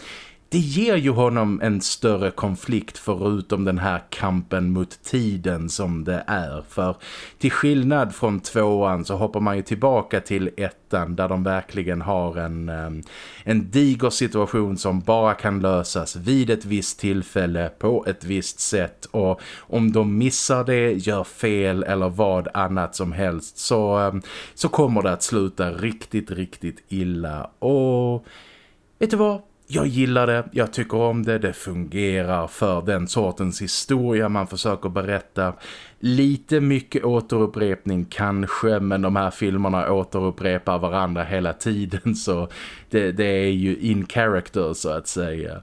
det ger ju honom en större konflikt förutom den här kampen mot tiden som det är. För till skillnad från tvåan så hoppar man ju tillbaka till ettan där de verkligen har en, ehm, en diger situation som bara kan lösas vid ett visst tillfälle på ett visst sätt. Och om de missar det, gör fel eller vad annat som helst så, ehm, så kommer det att sluta riktigt, riktigt illa. Och vet du vad? Jag gillar det, jag tycker om det, det fungerar för den sortens historia man försöker berätta. Lite mycket återupprepning kanske, men de här filmerna återupprepar varandra hela tiden så det, det är ju in character så att säga.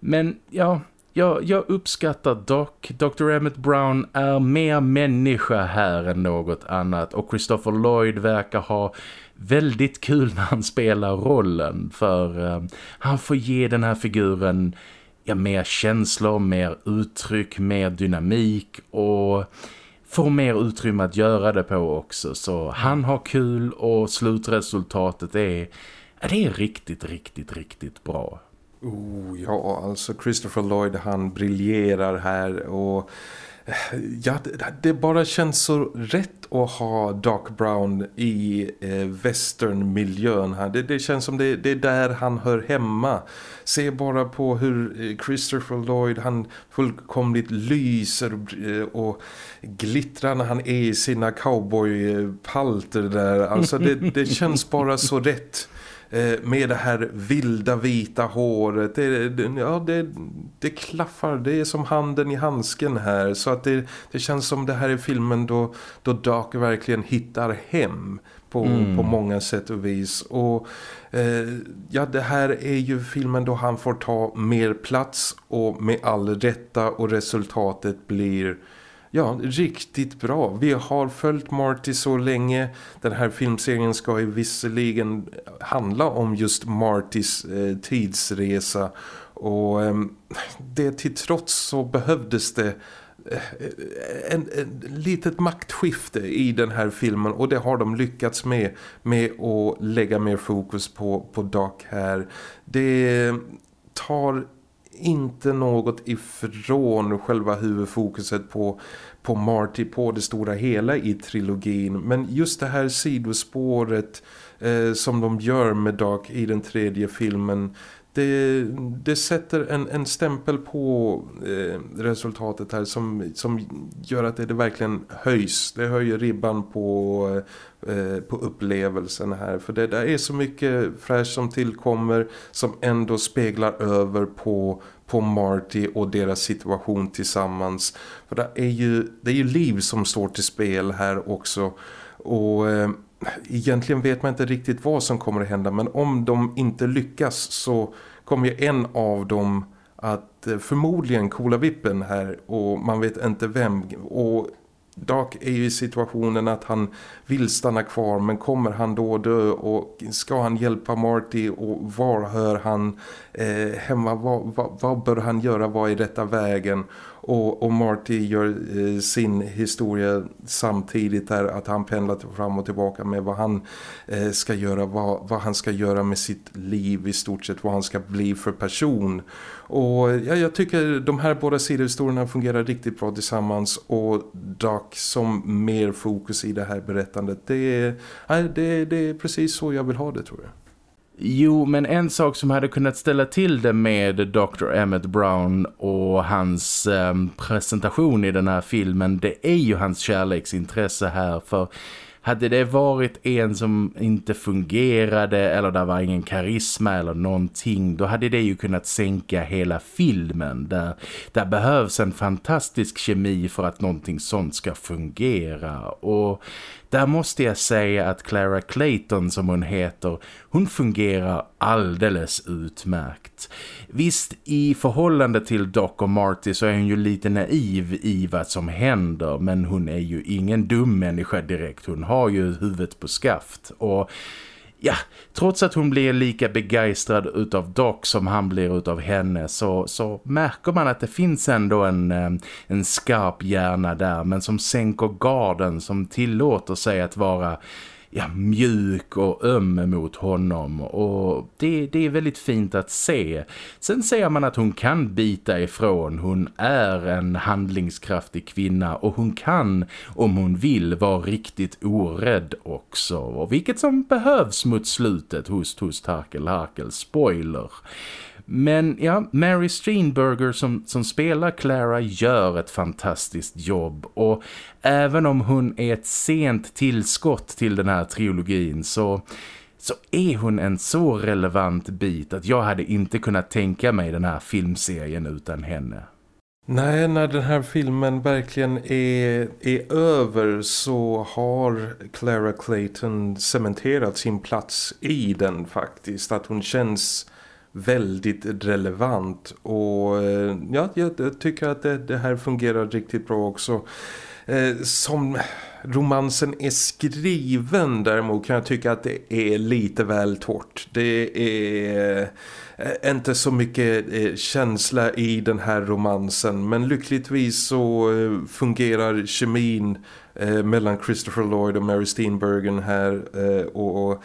Men ja, jag, jag uppskattar Doc. Dr. Emmett Brown är mer människa här än något annat och Christopher Lloyd verkar ha väldigt kul när han spelar rollen för eh, han får ge den här figuren ja, mer känslor, mer uttryck, mer dynamik och får mer utrymme att göra det på också. Så han har kul och slutresultatet är, det är riktigt, riktigt, riktigt bra. Oh, ja, alltså Christopher Lloyd han briljerar här och ja, det bara känns så rätt att ha Doc Brown i eh, westernmiljön här. Det, det känns som det, det, är där han hör hemma. Se bara på hur eh, Christopher Lloyd han fullkomligt lyser eh, och, glittrar när han är i sina cowboypalter där. Alltså det, det känns bara så rätt med det här vilda vita håret. Det, det, ja, det, det klaffar. Det är som handen i handsken här. Så att det, det känns som det här är filmen då, då Doc verkligen hittar hem på, mm. på många sätt och vis. Och eh, ja, det här är ju filmen då han får ta mer plats och med all rätta och resultatet blir Ja, riktigt bra. Vi har följt Marty så länge. Den här filmserien ska ju visserligen handla om just Martys eh, tidsresa. Och eh, det till trots så behövdes det eh, en, en litet maktskifte i den här filmen och det har de lyckats med med att lägga mer fokus på, på Doc här. Det tar inte något ifrån själva huvudfokuset på, på Marty på det stora hela i trilogin. Men just det här sidospåret eh, som de gör med Doc i den tredje filmen det, det sätter en, en stämpel på eh, resultatet här som, som gör att det, det verkligen höjs. Det höjer ribban på, eh, på upplevelsen här. För det där är så mycket fräsch som tillkommer som ändå speglar över på på Marty och deras situation tillsammans. För det är ju, det är ju liv som står till spel här också. Och eh, egentligen vet man inte riktigt vad som kommer att hända. Men om de inte lyckas så kommer ju en av dem att eh, förmodligen kola vippen här. Och man vet inte vem. Och Dark är ju i situationen att han vill stanna kvar men kommer han då dö och ska han hjälpa Marty och var hör han eh, hemma, vad, vad, vad, bör han göra, vad är detta vägen och, och Marty gör eh, sin historia samtidigt där att han pendlar fram och tillbaka med vad han eh, ska göra, vad, vad han ska göra med sitt liv i stort sett, vad han ska bli för person och ja, jag tycker de här båda sidohistorierna fungerar riktigt bra tillsammans och Doc som mer fokus i det här berättandet det är, det, det är precis så jag vill ha det tror jag. Jo, men en sak som hade kunnat ställa till det med Dr. Emmett Brown och hans eh, presentation i den här filmen, det är ju hans kärleksintresse här för Hade det varit en som inte fungerade eller där var ingen karisma eller någonting, då hade det ju kunnat sänka hela filmen. Där, där behövs en fantastisk kemi för att någonting sånt ska fungera. Och där måste jag säga att Clara Clayton som hon heter, hon fungerar alldeles utmärkt. Visst, i förhållande till Doc och Marty så är hon ju lite naiv i vad som händer men hon är ju ingen dum människa direkt. Hon har ju huvudet på skaft och ja, trots att hon blir lika begeistrad utav Doc som han blir utav henne så, så märker man att det finns ändå en, eh, en skarp hjärna där men som sänker garden, som tillåter sig att vara ja, mjuk och öm mot honom och det, det är väldigt fint att se. Sen ser man att hon kan bita ifrån, hon är en handlingskraftig kvinna och hon kan om hon vill vara riktigt orädd också och vilket som behövs mot slutet hos hos Harkel Harkel, spoiler. Men ja, Mary Streenberger som, som spelar Clara gör ett fantastiskt jobb och även om hon är ett sent tillskott till den här trilogin så, så är hon en så relevant bit att jag hade inte kunnat tänka mig den här filmserien utan henne. Nej, när den här filmen verkligen är, är över så har Clara Clayton cementerat sin plats i den faktiskt. Att hon känns väldigt relevant och eh, ja, jag tycker att det, det här fungerar riktigt bra också. Eh, som romansen är skriven däremot kan jag tycka att det är lite väl torrt. Det är eh, inte så mycket eh, känsla i den här romansen men lyckligtvis så eh, fungerar kemin mellan Christopher Lloyd och Mary Steenburgen här och,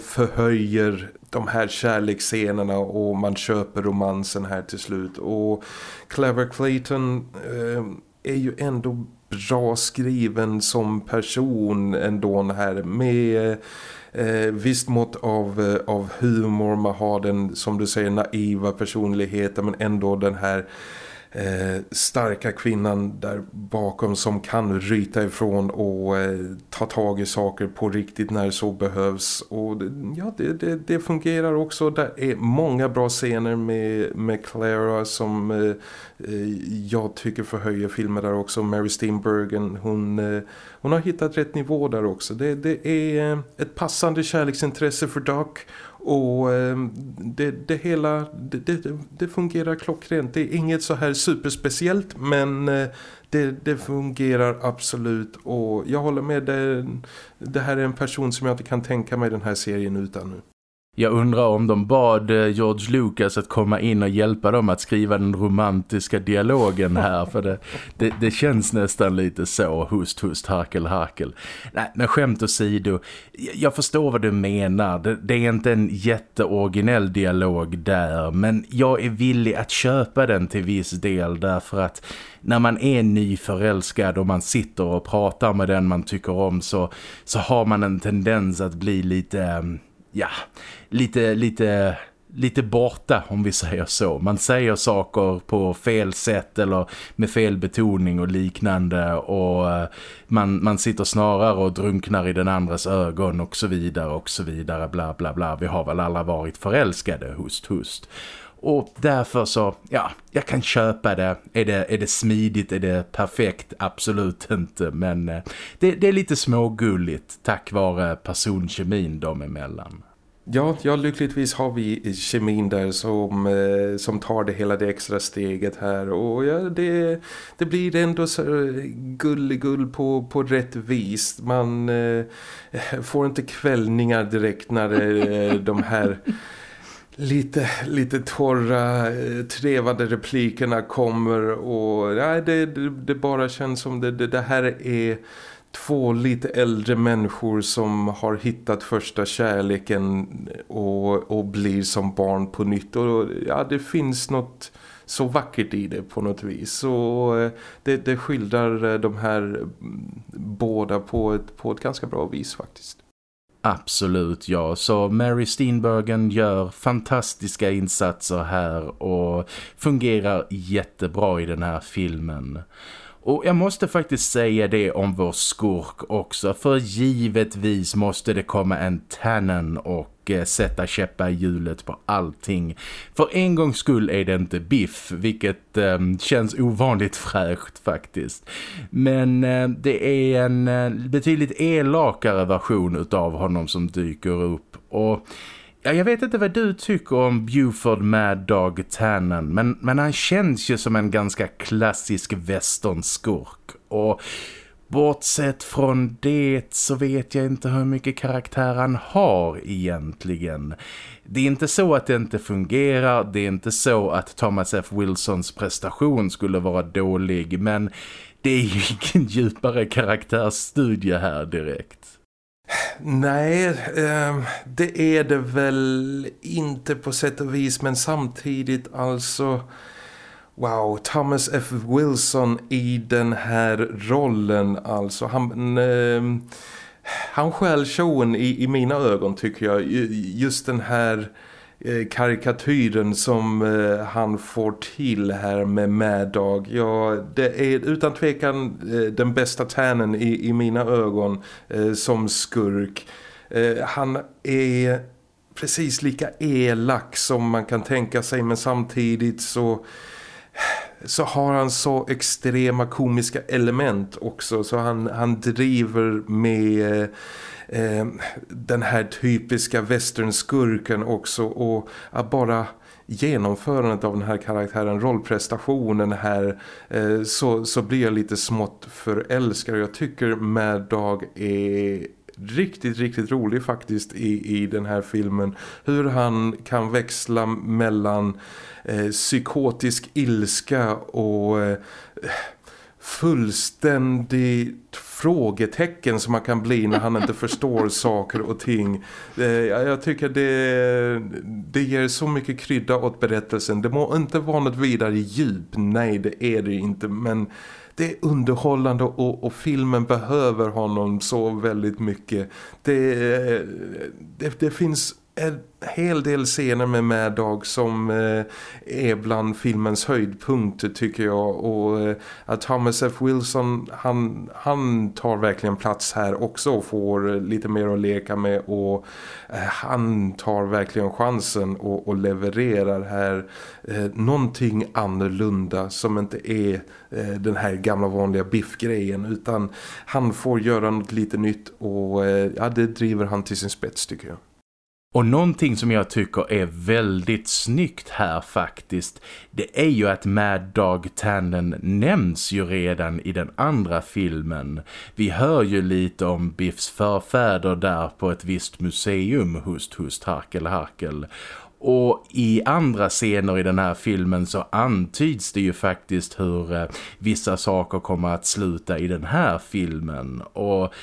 förhöjer de här kärleksscenerna och man köper romansen här till slut. Och Clever Clayton eh, är ju ändå bra skriven som person ändå här med eh, visst mått av, eh, av humor man har den som du säger naiva personligheten men ändå den här eh, starka kvinnan där bakom som kan ryta ifrån och eh, ta tag i saker på riktigt när så behövs. Och ja, det, det, det, fungerar också. Det är många bra scener med, med Clara som eh, eh, jag tycker förhöjer filmer där också. Mary Steenburgen, hon, eh, hon har hittat rätt nivå där också. Det, det är eh, ett passande kärleksintresse för Doc och ehm, det, det hela det, det, det, fungerar klockrent. Det är inget så här superspeciellt men eh, det, det fungerar absolut. Och jag håller med, det, det här är en person som jag inte kan tänka mig den här serien utan nu. Jag undrar om de bad eh, George Lucas att komma in och hjälpa dem att skriva den romantiska dialogen här. För det, det, det känns nästan lite så, hust, hust, harkel, harkel. Nej, men skämt åsido, jag förstår vad du menar. Det, det är inte en jätteoriginell dialog där. Men jag är villig att köpa den till viss del därför att när man är nyförälskad och man sitter och pratar med den man tycker om så, så har man en tendens att bli lite mm, ja, lite, lite, lite borta om vi säger så. Man säger saker på fel sätt eller med fel betoning och liknande och eh, man, man sitter snarare och drunknar i den andras ögon och så vidare och så vidare bla bla bla. Vi har väl alla varit förälskade, hust hust. Och därför så, ja, jag kan köpa det. Är det, är det smidigt, är det perfekt? Absolut inte. Men eh, det, det är lite smågulligt tack vare personkemin dem emellan. Ja, ja, lyckligtvis har vi kemin där som, eh, som tar det hela det extra steget här och ja, det, det blir ändå så gulligull på, på rätt vis. Man eh, får inte kvällningar direkt när eh, de här lite, lite torra, eh, trevade trevande replikerna kommer och nej, det, det, det bara känns som det, det, det här är två lite äldre människor som har hittat första kärleken och, och blir som barn på nytt och ja, det finns något så vackert i det på något vis så eh, det, det skildrar eh, de här mm, båda på ett, på ett ganska bra vis faktiskt. Absolut, ja. Så Mary Steenbergen gör fantastiska insatser här och fungerar jättebra i den här filmen. Och jag måste faktiskt säga det om vår skurk också. För givetvis måste det komma en Tannen och och eh, sätta käppa i hjulet på allting. För en gångs skull är det inte Biff, vilket eh, känns ovanligt fräscht faktiskt. Men eh, det är en eh, betydligt elakare version av honom som dyker upp. Och Ja, jag vet inte vad du tycker om Buford Mad Dog Tannen men, men han känns ju som en ganska klassisk västernskurk och bortsett från det så vet jag inte hur mycket karaktär han har egentligen. Det är inte så att det inte fungerar, det är inte så att Thomas F. Wilsons prestation skulle vara dålig men det är ju ingen djupare karaktärsstudie här direkt. Nej, eh, det är det väl inte på sätt och vis men samtidigt alltså wow, Thomas F. Wilson i den här rollen alltså han eh, han skäl showen i, i mina ögon tycker jag just den här Eh, karikatyren som eh, han får till här med Mad Dog. Ja, det är utan tvekan eh, den bästa tärnen i, i mina ögon eh, som skurk. Eh, han är precis lika elak som man kan tänka sig men samtidigt så så har han så extrema komiska element också så han, han driver med eh, den här typiska västernskurken också och att bara genomförandet av den här karaktären, rollprestationen här eh, så, så blir jag lite smått förälskad. Jag tycker Mad Dog är riktigt, riktigt rolig faktiskt i, i den här filmen. Hur han kan växla mellan eh, psykotisk ilska och eh, fullständigt frågetecken som man kan bli när han inte förstår saker och ting. Eh, jag tycker det, det ger så mycket krydda åt berättelsen. Det må inte vara något vidare djup, nej det är det inte, men det är underhållande och, och, filmen behöver honom så väldigt mycket. Det, det, det finns en hel del scener med Mad Dog som eh, är bland filmens höjdpunkter tycker jag och eh, att Thomas F. Wilson han, han tar verkligen plats här också och får eh, lite mer att leka med och han tar verkligen chansen och, och levererar här eh, någonting annorlunda som inte är eh, den här gamla vanliga biffgrejen utan han får göra något lite nytt och eh, ja, det driver han till sin spets tycker jag. Och någonting som jag tycker är väldigt snyggt här faktiskt det är ju att Mad Dog Tannen nämns ju redan i den andra filmen. Vi hör ju lite om Biffs förfäder där på ett visst museum, hust hust harkel harkel. Och i andra scener i den här filmen så antyds det ju faktiskt hur eh, vissa saker kommer att sluta i den här filmen. Och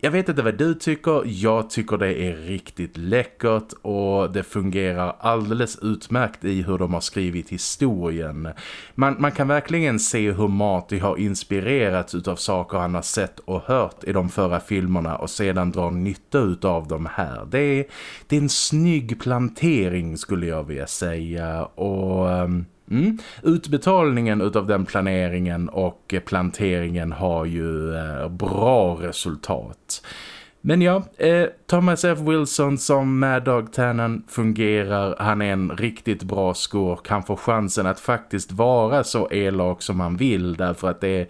jag vet inte vad du tycker, jag tycker det är riktigt läckert och det fungerar alldeles utmärkt i hur de har skrivit historien. Man, man kan verkligen se hur Marty har inspirerats av saker han har sett och hört i de förra filmerna och sedan drar nytta av dem här. Det är, det är en snygg plantering skulle jag vilja säga och... Um, Mm. Utbetalningen utav den planeringen och eh, planteringen har ju eh, bra resultat. Men ja, eh, Thomas F. Wilson som Mad Dog Tannen fungerar. Han är en riktigt bra skurk. Han får chansen att faktiskt vara så elak som han vill därför att det är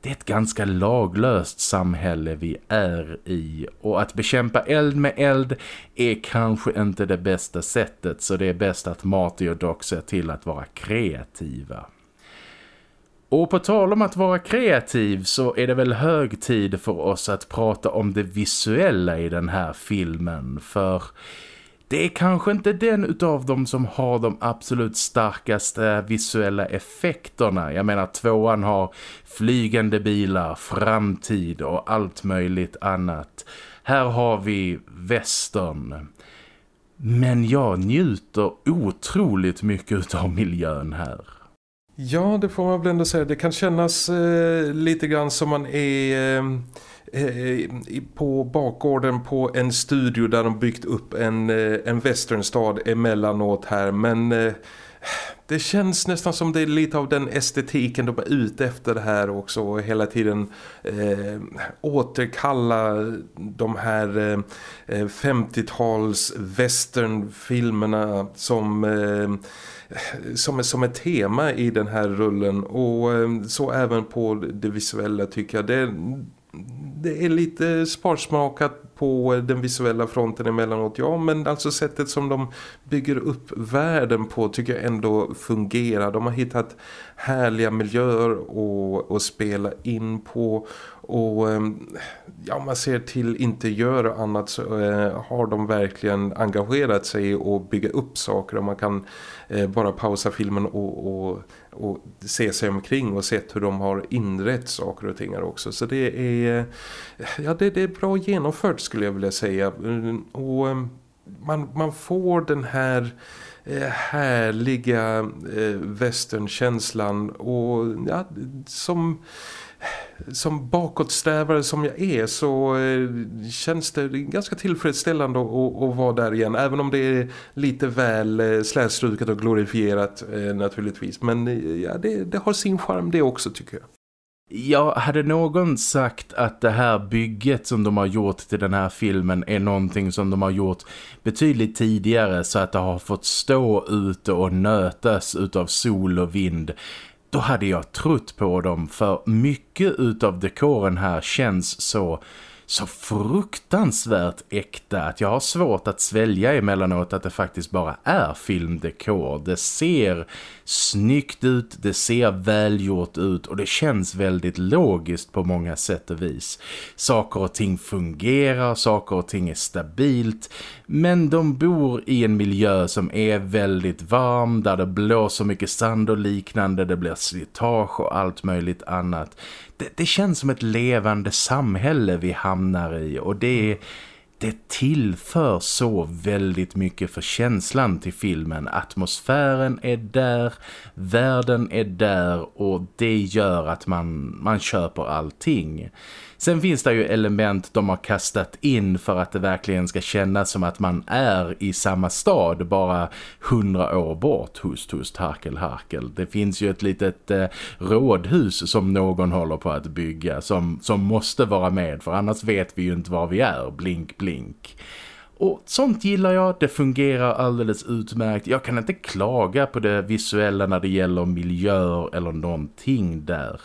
det är ett ganska laglöst samhälle vi är i och att bekämpa eld med eld är kanske inte det bästa sättet så det är bäst att Marty och Doc ser till att vara kreativa. Och på tal om att vara kreativ så är det väl hög tid för oss att prata om det visuella i den här filmen för det är kanske inte den utav dem som har de absolut starkaste visuella effekterna. Jag menar tvåan har flygande bilar, framtid och allt möjligt annat. Här har vi västern. Men jag njuter otroligt mycket av miljön här. Ja, det får man väl ändå säga. Det kan kännas eh, lite grann som man är... Eh Eh, på bakgården på en studio där de byggt upp en, eh, en westernstad emellanåt här men eh, det känns nästan som det är lite av den estetiken de är ute efter det här också och hela tiden eh, återkalla de här eh, 50-tals westernfilmerna som... Eh, som, som ett tema i den här rullen och så även på det visuella tycker jag. Det, det är lite sparsmakat på den visuella fronten emellanåt. Ja, men alltså sättet som de bygger upp världen på tycker jag ändå fungerar. De har hittat härliga miljöer att spela in på och ehm, ja, man ser till interiör och annat så eh, har de verkligen engagerat sig och bygga upp saker och man kan eh, bara pausa filmen och, och, och se sig omkring och sett hur de har inrett saker och ting också. Så det är, ja, det, det är bra genomfört skulle jag vilja säga. Mm, och eh, man, man får den här eh, härliga eh, och ja, som som bakåtsträvare som jag är så eh, känns det ganska tillfredsställande att, vara där igen. Även om det är lite väl eh, slätstruket och glorifierat eh, naturligtvis. Men eh, ja, det, det har sin charm det också tycker jag. Ja, hade någon sagt att det här bygget som de har gjort till den här filmen är någonting som de har gjort betydligt tidigare så att det har fått stå ute och nötas utav sol och vind då hade jag trott på dem för mycket utav dekoren här känns så så fruktansvärt äkta att jag har svårt att svälja emellanåt att det faktiskt bara är filmdekor. Det ser snyggt ut, det ser välgjort ut och det känns väldigt logiskt på många sätt och vis. Saker och ting fungerar, saker och ting är stabilt men de bor i en miljö som är väldigt varm där det blåser mycket sand och liknande, det blir slitage och allt möjligt annat det, det känns som ett levande samhälle vi hamnar i och det det tillför så väldigt mycket för känslan till filmen. Atmosfären är där, världen är där och det gör att man, man köper allting. Sen finns det ju element de har kastat in för att det verkligen ska kännas som att man är i samma stad bara hundra år bort. Hust, hust, harkel, harkel. Det finns ju ett litet eh, rådhus som någon håller på att bygga som, som måste vara med för annars vet vi ju inte var vi är. Blink, blink. Och sånt gillar jag, det fungerar alldeles utmärkt. Jag kan inte klaga på det visuella när det gäller miljöer eller någonting där.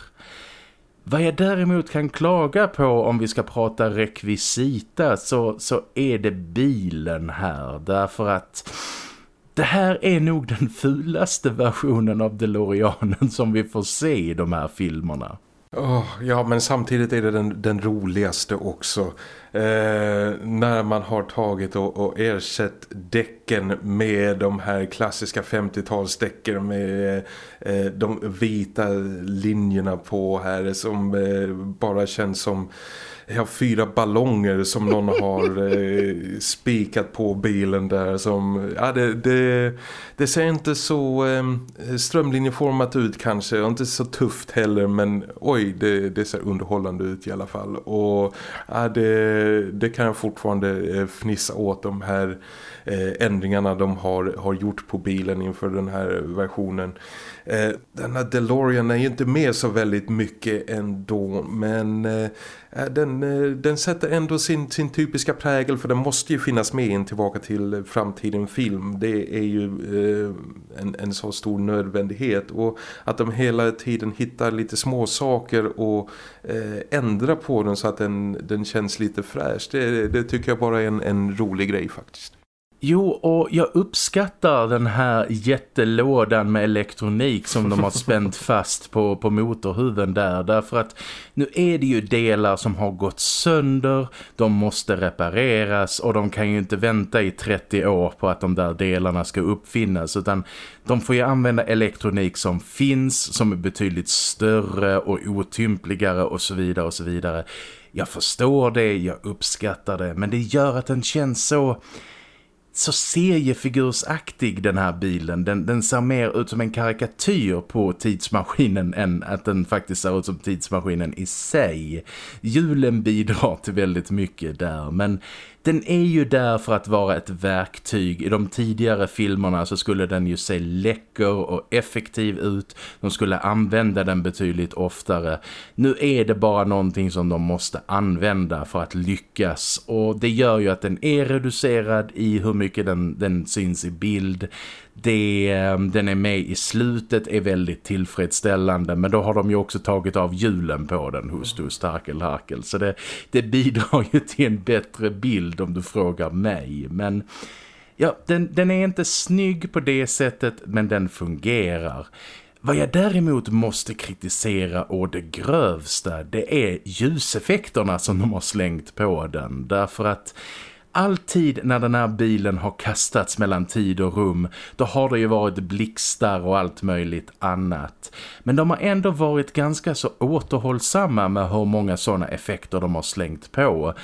Vad jag däremot kan klaga på om vi ska prata rekvisita så, så är det bilen här. Därför att det här är nog den fulaste versionen av DeLoreanen som vi får se i de här filmerna. Oh, ja, men samtidigt är det den, den roligaste också. Eh, när man har tagit och, och ersatt däcken med de här klassiska 50-talsdäcken med eh, de vita linjerna på här som eh, bara känns som jag har fyra ballonger som någon har eh, spikat på bilen där som, ja det, det, det ser inte så eh, strömlinjeformat ut kanske och inte så tufft heller men oj det, det ser underhållande ut i alla fall och ja, det, det kan jag fortfarande eh, fnissa åt de här eh, ändringarna de har, har gjort på bilen inför den här versionen. Eh, denna DeLorean är ju inte med så väldigt mycket ändå men eh, eh, den, eh, den sätter ändå sin, sin typiska prägel för den måste ju finnas med in tillbaka till framtiden film. Det är ju eh, en, en så stor nödvändighet och att de hela tiden hittar lite små saker och ändrar ändra på den så att den, den känns lite fräsch. Det, det tycker jag bara är en, en rolig grej faktiskt. Jo, och jag uppskattar den här jättelådan med elektronik som de har spänt fast på, på motorhuven där. Därför att nu är det ju delar som har gått sönder, de måste repareras och de kan ju inte vänta i 30 år på att de där delarna ska uppfinnas. Utan de får ju använda elektronik som finns, som är betydligt större och otympligare och så vidare och så vidare. Jag förstår det, jag uppskattar det, men det gör att den känns så så seriefigursaktig den här bilen. Den, den ser mer ut som en karikatyr på tidsmaskinen än att den faktiskt ser ut som tidsmaskinen i sig. Julen bidrar till väldigt mycket där men den är ju där för att vara ett verktyg. I de tidigare filmerna så skulle den ju se läcker och effektiv ut. De skulle använda den betydligt oftare. Nu är det bara någonting som de måste använda för att lyckas. Och det gör ju att den är reducerad i hur mycket den, den syns i bild det eh, den är med i slutet är väldigt tillfredsställande. Men då har de ju också tagit av hjulen på den hos mm. Harkel Harkel. Så det, det bidrar ju till en bättre bild om du frågar mig. Men ja, den, den är inte snygg på det sättet men den fungerar. Vad jag däremot måste kritisera å det grövsta det är ljuseffekterna som de har slängt på den. Därför att alltid när den här bilen har kastats mellan tid och rum då har det ju varit blixtar och allt möjligt annat. Men de har ändå varit ganska så återhållsamma med hur många sådana effekter de har slängt på.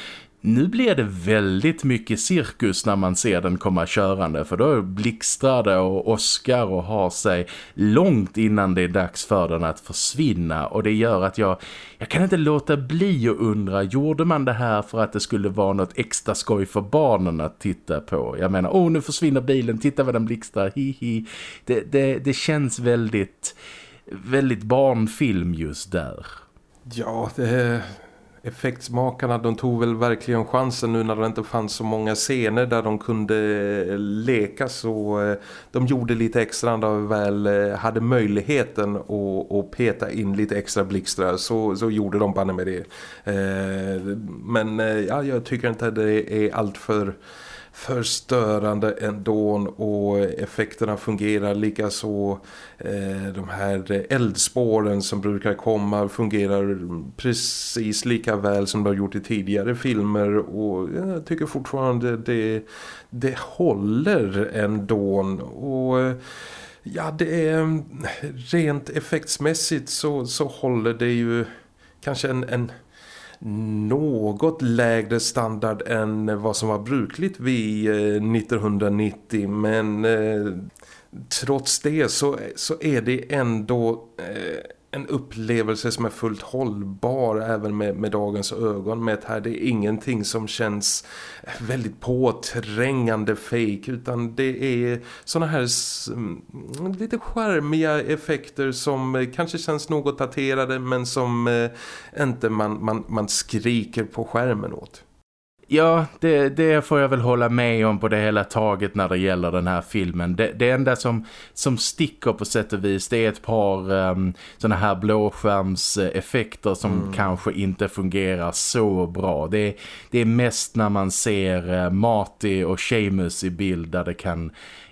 Nu blir det väldigt mycket cirkus när man ser den komma körande för då blixtrar det och åskar och har sig långt innan det är dags för den att försvinna och det gör att jag, jag kan inte låta bli att undra, gjorde man det här för att det skulle vara något extra skoj för barnen att titta på? Jag menar, åh nu försvinner bilen, titta vad den blixtrar, hihi. Det, det, det känns väldigt, väldigt barnfilm just där. Ja, det effektsmakarna de tog väl verkligen chansen nu när det inte fanns så många scener där de kunde eh, leka så eh, de gjorde lite extra när de väl eh, hade möjligheten att, att peta in lite extra blixtrar så, så gjorde de banne med det. Men ja, jag tycker inte att det är allt för förstörande ändå och effekterna fungerar lika så eh, de här eldspåren som brukar komma fungerar precis lika väl som de har gjort i tidigare filmer. Och jag tycker fortfarande det, det håller ändå och eh, ja det är mm, rent effektsmässigt så, så håller det ju kanske en, en något lägre standard än vad som var brukligt vid eh, 1990 men eh, trots det så, så är det ändå eh, en upplevelse som är fullt hållbar även med, med dagens ögon med här det är ingenting som känns väldigt påträngande fake utan det är såna här mm, lite skärmiga effekter som eh, kanske känns något daterade men som eh, inte man, man, man skriker på skärmen åt. Ja, det, det, får jag väl hålla med om på det hela taget när det gäller den här filmen. Det, det enda som, som sticker på sätt och vis det är ett par um, såna här blåskärmseffekter som mm. kanske inte fungerar så bra. Det, det är mest när man ser uh, Marty och Seamus i bild där det kan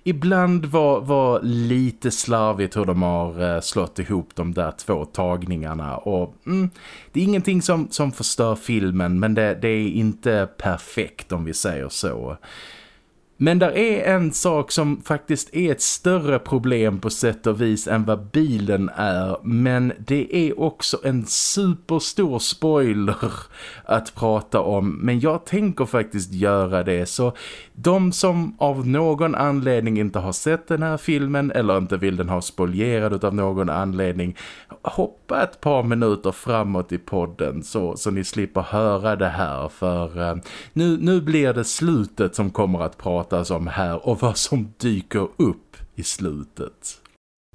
ibland var, var lite slarvigt hur de har eh, slått ihop de där två tagningarna och mm, det är ingenting som, som förstör filmen men det, det är inte perfekt om vi säger så. Men där är en sak som faktiskt är ett större problem på sätt och vis än vad bilen är. Men det är också en superstor spoiler att prata om. Men jag tänker faktiskt göra det. Så de som av någon anledning inte har sett den här filmen eller inte vill den ha spolierad av någon anledning. Hoppa ett par minuter framåt i podden så, så ni slipper höra det här. För eh, nu, nu blir det slutet som kommer att prata pratas om här och vad som dyker upp i slutet.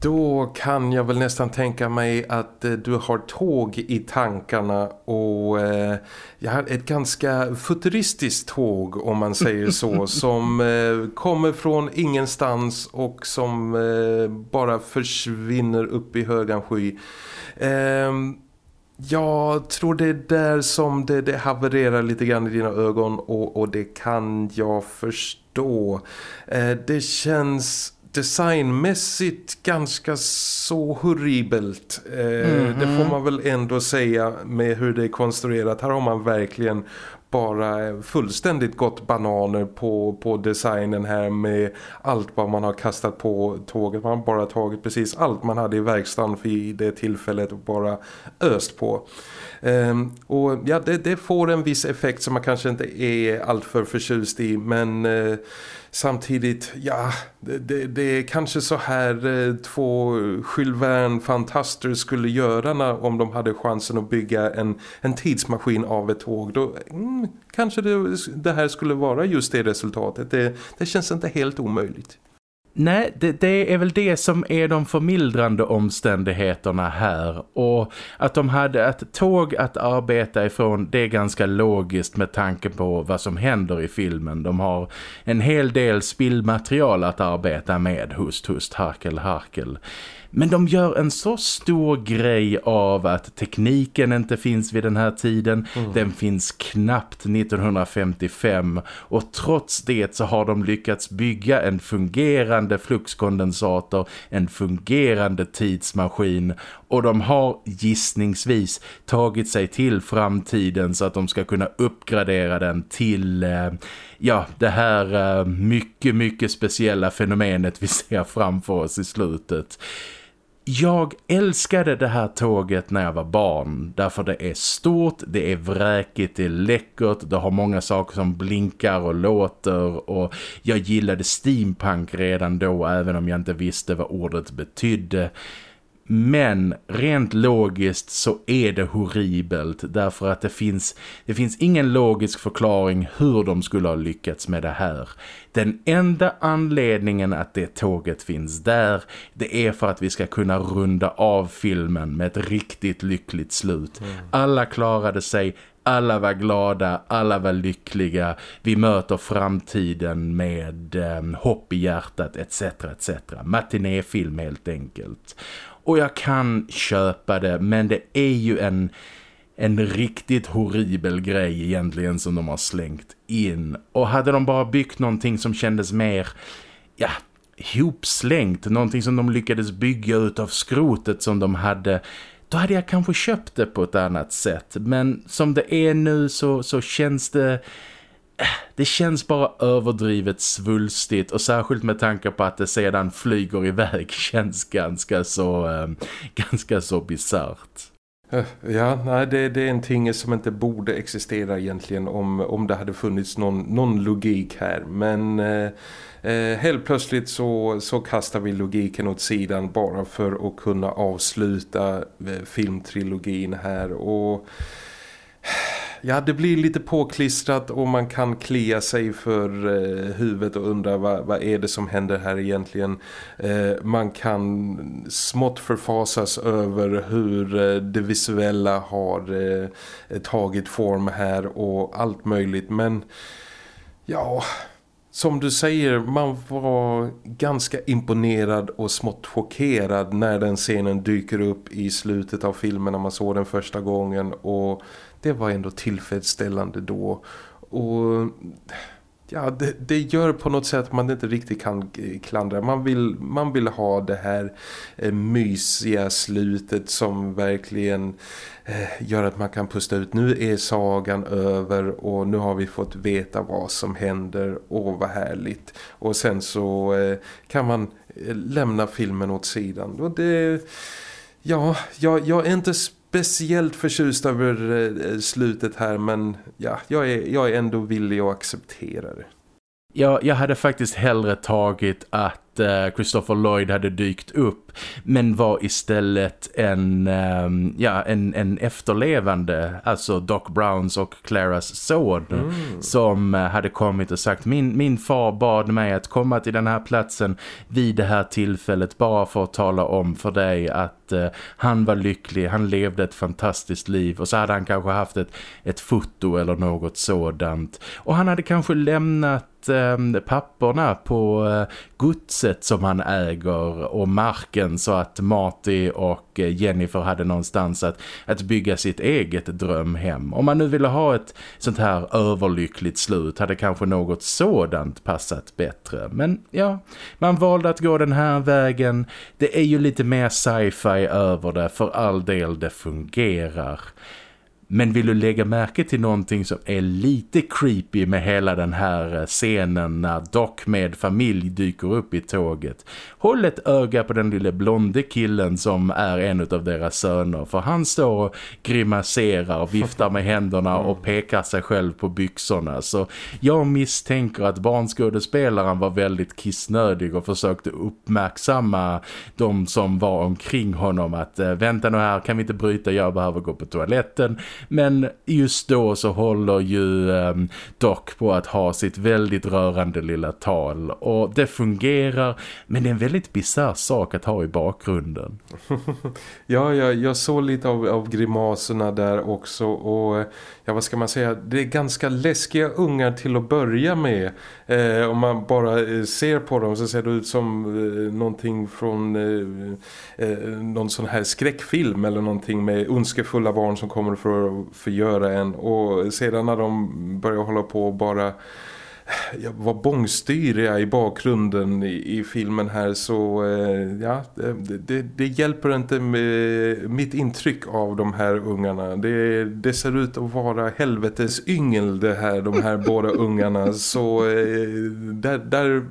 Då kan jag väl nästan tänka mig att eh, du har tåg i tankarna och eh, jag har ett ganska futuristiskt tåg om man säger så som eh, kommer från ingenstans och som eh, bara försvinner upp i högan sky. Jag tror det är där som det, det havererar lite grann i dina ögon och, och det kan jag förstå. Eh, det känns designmässigt ganska så horribelt. Eh, mm -hmm. Det får man väl ändå säga med hur det är konstruerat. Här har man verkligen bara fullständigt gått bananer på, på designen här med allt vad man har kastat på tåget. Man har bara tagit precis allt man hade i verkstaden vid det tillfället och bara öst på. Ehm, och ja, det, det, får en viss effekt som man kanske inte är alltför förtjust i men eh, samtidigt, ja, det, det, det, är kanske så här eh, två Jules Verne-fantaster skulle göra när, om de hade chansen att bygga en, en tidsmaskin av ett tåg. Då mm, kanske det, det, här skulle vara just det resultatet. Det, det känns inte helt omöjligt. Nej, det, det, är väl det som är de förmildrande omständigheterna här. Och att de hade ett tåg att arbeta ifrån, det är ganska logiskt med tanke på vad som händer i filmen. De har en hel del spillmaterial att arbeta med, hust, hust, harkel, harkel. Men de gör en så stor grej av att tekniken inte finns vid den här tiden. Mm. Den finns knappt 1955 och trots det så har de lyckats bygga en fungerande fluxkondensator, en fungerande tidsmaskin och de har gissningsvis tagit sig till framtiden så att de ska kunna uppgradera den till eh, ja, det här eh, mycket, mycket speciella fenomenet vi ser framför oss i slutet. Jag älskade det här tåget när jag var barn därför det är stort, det är vräkigt, det är läckert, det har många saker som blinkar och låter och jag gillade steampunk redan då även om jag inte visste vad ordet betydde. Men rent logiskt så är det horribelt därför att det finns, det finns ingen logisk förklaring hur de skulle ha lyckats med det här. Den enda anledningen att det tåget finns där det är för att vi ska kunna runda av filmen med ett riktigt lyckligt slut. Mm. Alla klarade sig, alla var glada, alla var lyckliga. Vi möter framtiden med eh, hopp i hjärtat etc. etc. Matinéfilm helt enkelt. Och jag kan köpa det men det är ju en, en riktigt horribel grej egentligen som de har slängt in. Och hade de bara byggt någonting som kändes mer, ja, hopslängt. Någonting som de lyckades bygga ut av skrotet som de hade då hade jag kanske köpt det på ett annat sätt. Men som det är nu så, så känns det det känns bara överdrivet svulstigt och särskilt med tanke på att det sedan flyger iväg känns ganska så, äh, ganska så bizarrt. Eh, ja, nej, det, det är en ting som inte borde existera egentligen om, om det hade funnits någon, någon logik här. Men eh, eh helt plötsligt så, så kastar vi logiken åt sidan bara för att kunna avsluta eh, filmtrilogin här. Och ja, det blir lite påklistrat och man kan klia sig för eh, huvudet och undra vad, vad är det som händer här egentligen. Eh, man kan smått förfasas över hur eh, det visuella har eh, tagit form här och allt möjligt. Men ja, som du säger, man var ganska imponerad och smått chockerad när den scenen dyker upp i slutet av filmen när man såg den första gången och det var ändå tillfredsställande då. Och ja, det, det, gör på något sätt att man inte riktigt kan klandra. Man vill, man vill ha det här eh, mysiga slutet som verkligen eh, gör att man kan pusta ut. Nu är sagan över och nu har vi fått veta vad som händer och vad härligt. Och sen så eh, kan man eh, lämna filmen åt sidan. Och det... Ja, jag, jag är inte speciellt förtjust över eh, slutet här men ja, jag är, jag är ändå villig att acceptera det. Ja, jag hade faktiskt hellre tagit att Christopher Lloyd hade dykt upp men var istället en, um, ja, en, en efterlevande, alltså Doc Browns och Claras son mm. som uh, hade kommit och sagt min, min far bad mig att komma till den här platsen vid det här tillfället bara för att tala om för dig att uh, han var lycklig, han levde ett fantastiskt liv och så hade han kanske haft ett, ett foto eller något sådant och han hade kanske lämnat papporna på huset som han äger och marken så att Marty och eh, Jennifer hade någonstans att, att bygga sitt eget drömhem. Om man nu ville ha ett sånt här överlyckligt slut hade kanske något sådant passat bättre. Men ja, man valde att gå den här vägen. Det är ju lite mer sci-fi över det, för all del det fungerar. Men vill du lägga märke till någonting som är lite creepy med hela den här eh, scenen när Doc med familj dyker upp i tåget? Håll ett öga på den lilla blonde killen som är en av deras söner för han står och grimaserar, viftar med händerna och pekar sig själv på byxorna. Så jag misstänker att barnskådespelaren var väldigt kissnödig och försökte uppmärksamma de som var omkring honom att eh, vänta nu här, kan vi inte bryta, jag behöver gå på toaletten men just då så håller ju eh, Doc på att ha sitt väldigt rörande lilla tal. Och det fungerar, men det är en väldigt bizarr sak att ha i bakgrunden. ja, jag, jag såg lite av, av grimaserna där också. Och eh, ja, vad ska man säga? Det är ganska läskiga ungar till att börja med. Eh, om man bara eh, ser på dem så ser det ut som eh, någonting från eh, eh, någon sån här skräckfilm eller någonting med ondskefulla barn som kommer för att förgöra en. Och sedan när de börjar hålla på och bara ja, var bångstyriga i bakgrunden i, i filmen här så eh, ja, det, det, det, hjälper inte med mitt intryck av de här ungarna. Det, det ser ut att vara helvetes yngel det här, de här båda ungarna. Så eh, där, där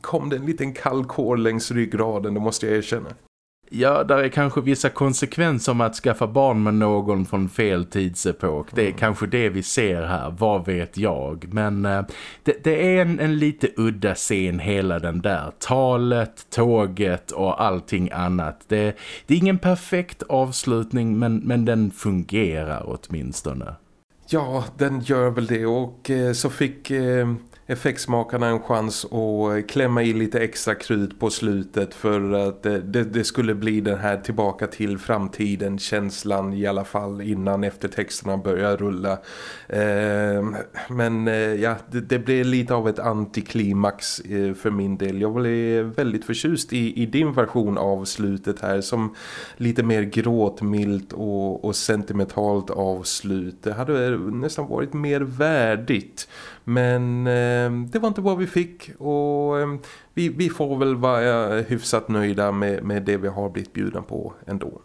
kom det en liten kall kår längs ryggraden, det måste jag erkänna. Ja, där är kanske vissa konsekvenser med att skaffa barn med någon från fel tidsepok. Det är mm. kanske det vi ser här, vad vet jag. Men eh, det, det, är en, en lite udda scen hela den där. Talet, tåget och allting annat. Det, det är ingen perfekt avslutning men, men den fungerar åtminstone. Ja, den gör väl det och eh, så fick... Eh effektsmakarna en chans att eh, klämma i lite extra krut på slutet för att eh, det, det, skulle bli den här tillbaka till framtiden känslan i alla fall innan eftertexterna börjar rulla. Eh, men eh, ja, det, det blev lite av ett antiklimax eh, för min del. Jag blev väldigt förtjust i, i din version av slutet här som lite mer gråtmilt och, och sentimentalt avslut. Det hade eh, nästan varit mer värdigt men eh, det var inte vad vi fick och eh, vi, vi får väl vara hyfsat nöjda med, med det vi har blivit bjuden på ändå.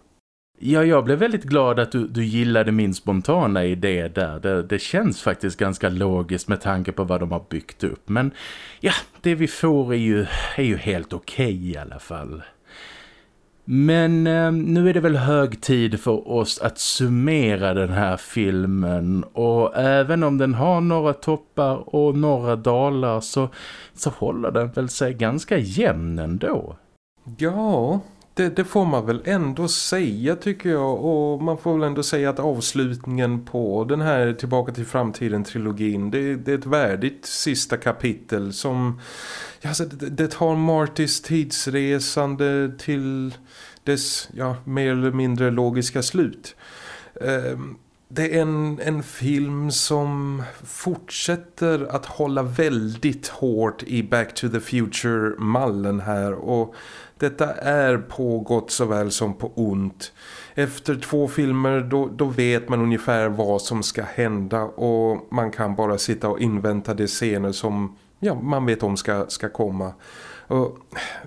Ja, jag blev väldigt glad att du, du gillade min spontana idé där. Det, det känns faktiskt ganska logiskt med tanke på vad de har byggt upp. Men ja, det vi får är ju, är ju helt okej okay i alla fall. Men eh, nu är det väl hög tid för oss att summera den här filmen och även om den har några toppar och några dalar så, så håller den väl sig ganska jämn ändå. Ja, det, det, får man väl ändå säga tycker jag och man får väl ändå säga att avslutningen på den här Tillbaka till framtiden-trilogin det, det, är ett värdigt sista kapitel som ja, alltså, det, det tar Martys tidsresande till dess ja, mer eller mindre logiska slut. Um, det är en, en film som fortsätter att hålla väldigt hårt i Back to the Future-mallen här och detta är på gott såväl som på ont. Efter två filmer då, då vet man ungefär vad som ska hända och man kan bara sitta och invänta de scener som ja, man vet om ska, ska komma. Och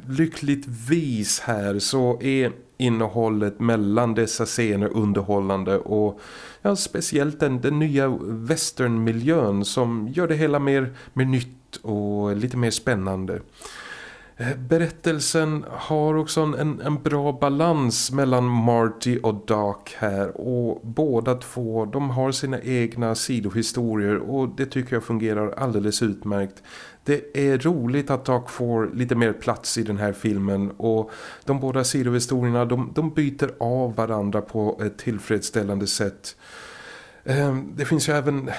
lyckligtvis här så är innehållet mellan dessa scener underhållande och ja, speciellt den, den nya westernmiljön som gör det hela mer, mer nytt och lite mer spännande. Eh, berättelsen har också en, en bra balans mellan Marty och Doc här och båda två de har sina egna sidohistorier och det tycker jag fungerar alldeles utmärkt. Det är roligt att Doc får lite mer plats i den här filmen och de båda sidohistorierna de, de byter av varandra på ett tillfredsställande sätt. Ehm, det finns ju även eh,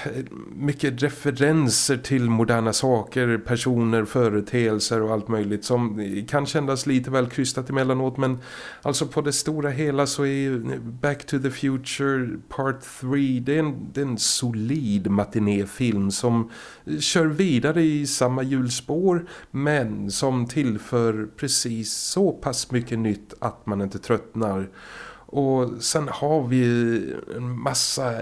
mycket referenser till moderna saker, personer, företeelser och allt möjligt som eh, kan kännas lite väl krystat emellanåt men alltså på det stora hela så är eh, Back to the Future Part 3 det är en, det är en solid matinéfilm som kör vidare i samma hjulspår men som tillför precis så pass mycket nytt att man inte tröttnar. Och sen har vi en massa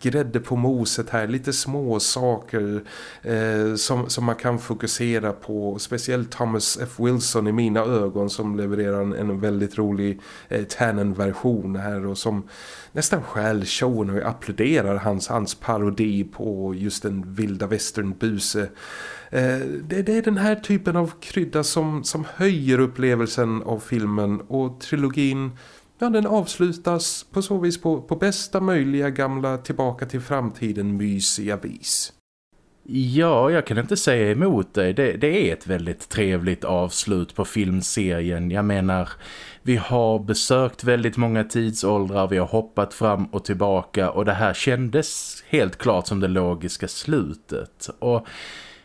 grädde på moset här. Lite små saker eh, som, som man kan fokusera på. Speciellt Thomas F. Wilson i mina ögon som levererar en, en väldigt rolig eh, Tannen-version här. Och som nästan skäl showen och applåderar hans, hans parodi på just den vilda västernbuse. Eh, det, det är den här typen av krydda som, som höjer upplevelsen av filmen och trilogin Ja, den avslutas på så vis på, på bästa möjliga gamla tillbaka till framtiden mysiga vis. Ja, jag kan inte säga emot dig. Det, det, är ett väldigt trevligt avslut på filmserien. Jag menar, vi har besökt väldigt många tidsåldrar, vi har hoppat fram och tillbaka och det här kändes helt klart som det logiska slutet. Och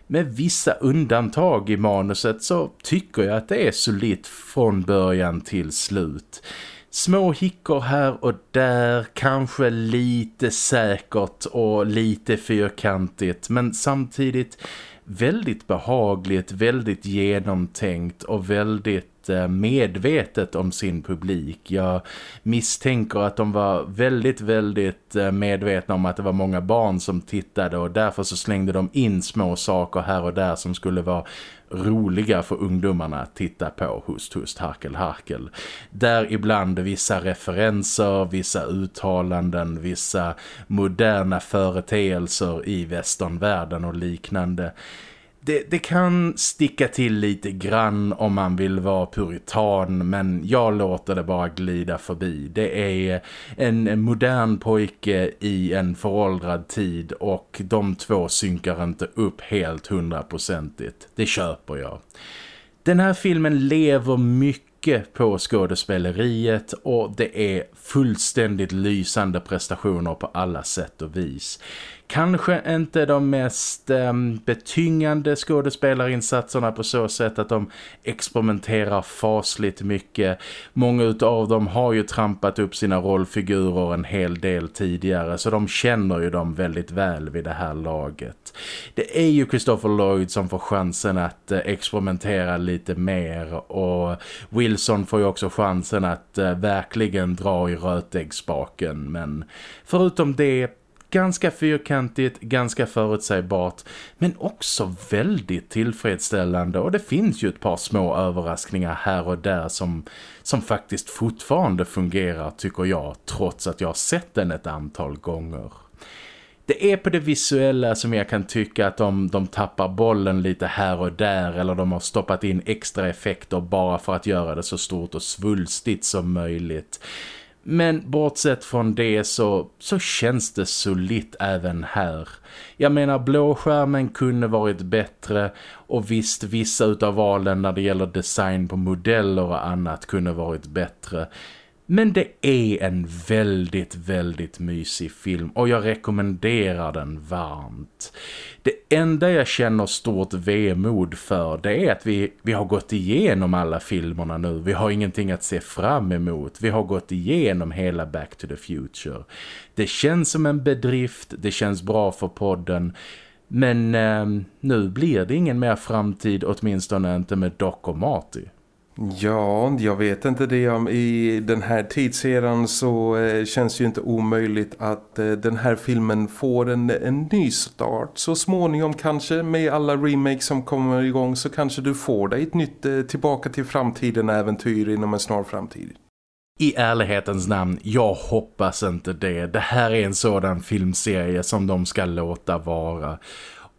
med vissa undantag i manuset så tycker jag att det är solitt från början till slut. Små hickor här och där, kanske lite säkert och lite fyrkantigt men samtidigt väldigt behagligt, väldigt genomtänkt och väldigt eh, medvetet om sin publik. Jag misstänker att de var väldigt, väldigt eh, medvetna om att det var många barn som tittade och därför så slängde de in små saker här och där som skulle vara roliga för ungdomarna att titta på hust, hust, harkel, harkel. Där ibland vissa referenser, vissa uttalanden, vissa moderna företeelser i västernvärlden och liknande det, det, kan sticka till lite grann om man vill vara puritan men jag låter det bara glida förbi. Det är en modern pojke i en föråldrad tid och de två synkar inte upp helt hundraprocentigt. Det köper jag. Den här filmen lever mycket på skådespeleriet och det är fullständigt lysande prestationer på alla sätt och vis. Kanske inte de mest eh, betyngande skådespelarinsatserna på så sätt att de experimenterar fasligt mycket. Många av dem har ju trampat upp sina rollfigurer en hel del tidigare så de känner ju dem väldigt väl vid det här laget. Det är ju Christopher Lloyd som får chansen att eh, experimentera lite mer och Wilson får ju också chansen att eh, verkligen dra i rötäggsbaken men förutom det ganska fyrkantigt, ganska förutsägbart men också väldigt tillfredsställande och det finns ju ett par små överraskningar här och där som, som faktiskt fortfarande fungerar tycker jag trots att jag har sett den ett antal gånger. Det är på det visuella som jag kan tycka att de, de tappar bollen lite här och där eller de har stoppat in extra effekter bara för att göra det så stort och svulstigt som möjligt. Men bortsett från det så, så känns det solitt även här. Jag menar blåskärmen kunde varit bättre och visst vissa utav valen när det gäller design på modeller och annat kunde varit bättre. Men det är en väldigt, väldigt mysig film och jag rekommenderar den varmt. Det enda jag känner stort vemod för det är att vi, vi har gått igenom alla filmerna nu. Vi har ingenting att se fram emot. Vi har gått igenom hela Back to the Future. Det känns som en bedrift, det känns bra för podden. Men eh, nu blir det ingen mer framtid åtminstone inte med Doc och Marty. Ja, jag vet inte det. I den här tidseran så eh, känns det ju inte omöjligt att eh, den här filmen får en, en ny start. Så småningom kanske med alla remakes som kommer igång så kanske du får dig ett nytt eh, tillbaka till framtiden-äventyr inom en snar framtid. I ärlighetens namn, jag hoppas inte det. Det här är en sådan filmserie som de ska låta vara.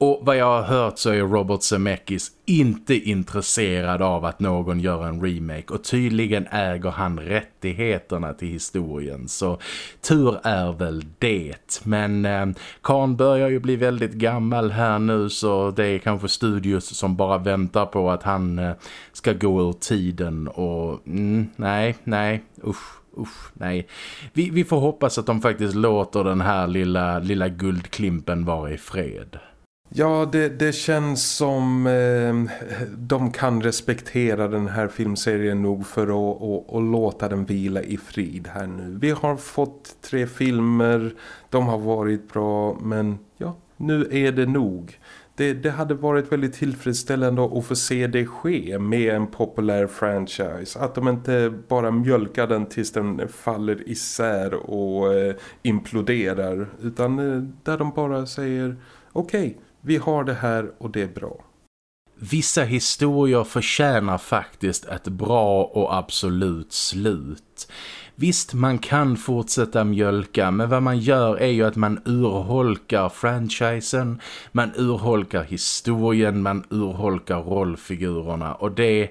Och vad jag har hört så är Robert Zemeckis inte intresserad av att någon gör en remake och tydligen äger han rättigheterna till historien så tur är väl det. Men eh, Karn börjar ju bli väldigt gammal här nu så det är kanske studios som bara väntar på att han eh, ska gå ur tiden och mm, nej, nej, usch. Usch, nej. Vi, vi får hoppas att de faktiskt låter den här lilla, lilla guldklimpen vara i fred. Ja, det, det känns som eh, de kan respektera den här filmserien nog för att och, och låta den vila i frid här nu. Vi har fått tre filmer, de har varit bra, men ja, nu är det nog. det, det hade varit väldigt tillfredsställande att få se det ske med en populär franchise. Att de inte bara mjölkar den tills den faller isär och eh, imploderar. Utan eh, där de bara säger okej, okay, vi har det här och det är bra. Vissa historier förtjänar faktiskt ett bra och absolut slut. Visst, man kan fortsätta mjölka men vad man gör är ju att man urholkar franchisen, man urholkar historien, man urholkar rollfigurerna och det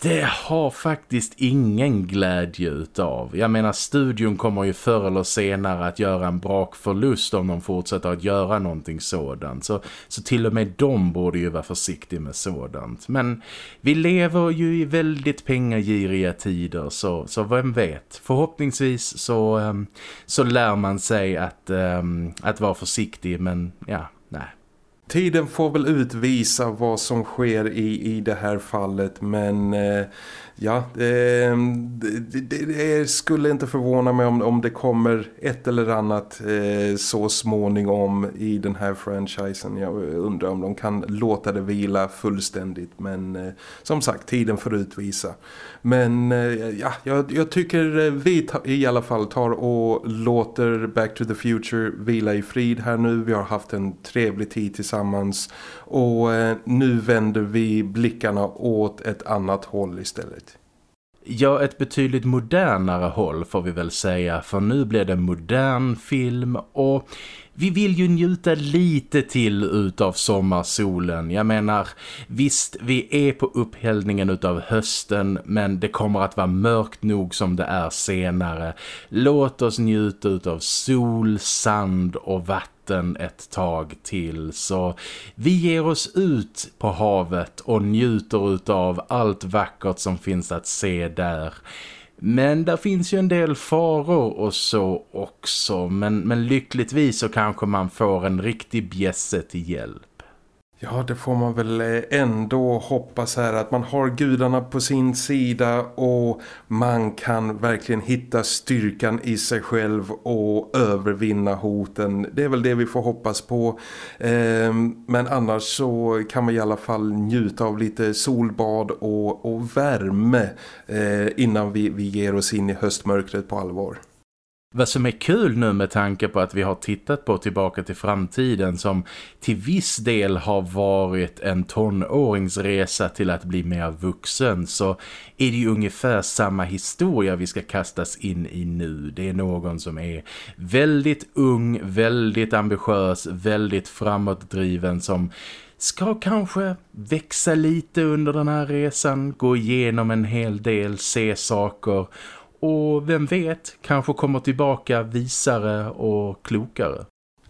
det har faktiskt ingen glädje utav. Jag menar, studion kommer ju förr eller senare att göra en brak förlust om de fortsätter att göra någonting sådant. Så, så till och med de borde ju vara försiktiga med sådant. Men vi lever ju i väldigt pengagiriga tider, så, så vem vet. Förhoppningsvis så, ehm, så lär man sig att, ehm, att vara försiktig, men ja, nej. Tiden får väl utvisa vad som sker i, i det här fallet men eh, ja, ehm, det, det, det, skulle inte förvåna mig om, om det kommer ett eller annat eh, så småningom i den här franchisen. Jag undrar om de kan låta det vila fullständigt men eh, som sagt, tiden får utvisa. Men eh, ja, jag, jag, tycker eh, vi i alla fall tar och låter Back to the Future vila i frid här nu. Vi har haft en trevlig tid tillsammans och eh, nu vänder vi blickarna åt ett annat håll istället. Ja, ett betydligt modernare håll får vi väl säga. För nu blir det modern film och vi vill ju njuta lite till utav sommarsolen. Jag menar, visst vi är på upphällningen utav hösten men det kommer att vara mörkt nog som det är senare. Låt oss njuta utav sol, sand och vatten ett tag till så vi ger oss ut på havet och njuter utav allt vackert som finns att se där. Men där finns ju en del faror och så också. Men, men lyckligtvis så kanske man får en riktig bjässe till hjälp. Ja, det får man väl eh, ändå hoppas här att man har gudarna på sin sida och man kan verkligen hitta styrkan i sig själv och övervinna hoten. Det är väl det vi får hoppas på. Ehm, men annars så kan man i alla fall njuta av lite solbad och, och värme eh, innan vi, vi ger oss in i höstmörkret på allvar. Vad som är kul nu med tanke på att vi har tittat på Tillbaka till framtiden som till viss del har varit en tonåringsresa till att bli mer vuxen så är det ju ungefär samma historia vi ska kastas in i nu. Det är någon som är väldigt ung, väldigt ambitiös, väldigt framåtdriven som ska kanske växa lite under den här resan, gå igenom en hel del, se saker och vem vet, kanske kommer tillbaka visare och klokare.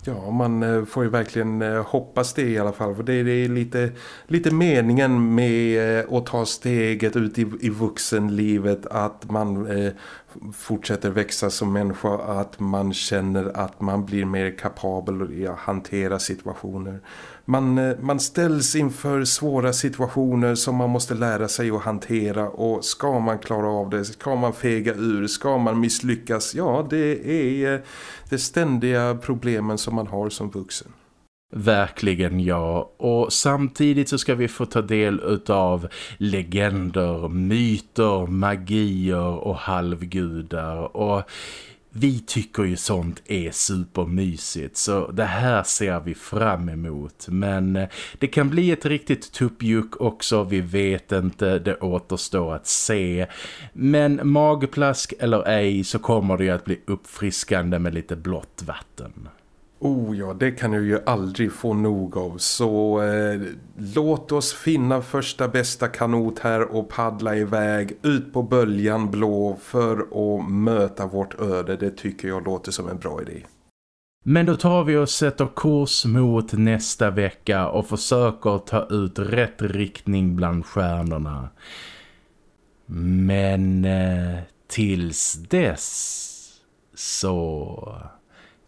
Ja, man eh, får ju verkligen eh, hoppas det i alla fall. För det är lite, lite meningen med eh, att ta steget ut i, i vuxenlivet. Att man eh, fortsätter växa som människa. Att man känner att man blir mer kapabel att hantera situationer man, eh, man ställs inför svåra situationer som man måste lära sig att hantera och ska man klara av det, ska man fega ur, ska man misslyckas, ja det är de det ständiga problemen som man har som vuxen. Verkligen ja. Och samtidigt så ska vi få ta del av legender, myter, magier och halvgudar. Och vi tycker ju sånt är supermysigt så det här ser vi fram emot. Men eh, det kan bli ett riktigt tuppjuck också, vi vet inte, det återstår att se. Men magplask eller ej så kommer det ju att bli uppfriskande med lite blått vatten. Oh ja, det kan du ju aldrig få nog av. Så eh, låt oss finna första bästa kanot här och paddla iväg ut på böljan blå för att möta vårt öde. Det tycker jag låter som en bra idé. Men då tar vi och sätter kurs mot nästa vecka och försöker ta ut rätt riktning bland stjärnorna. Men eh, tills dess så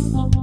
Thank you.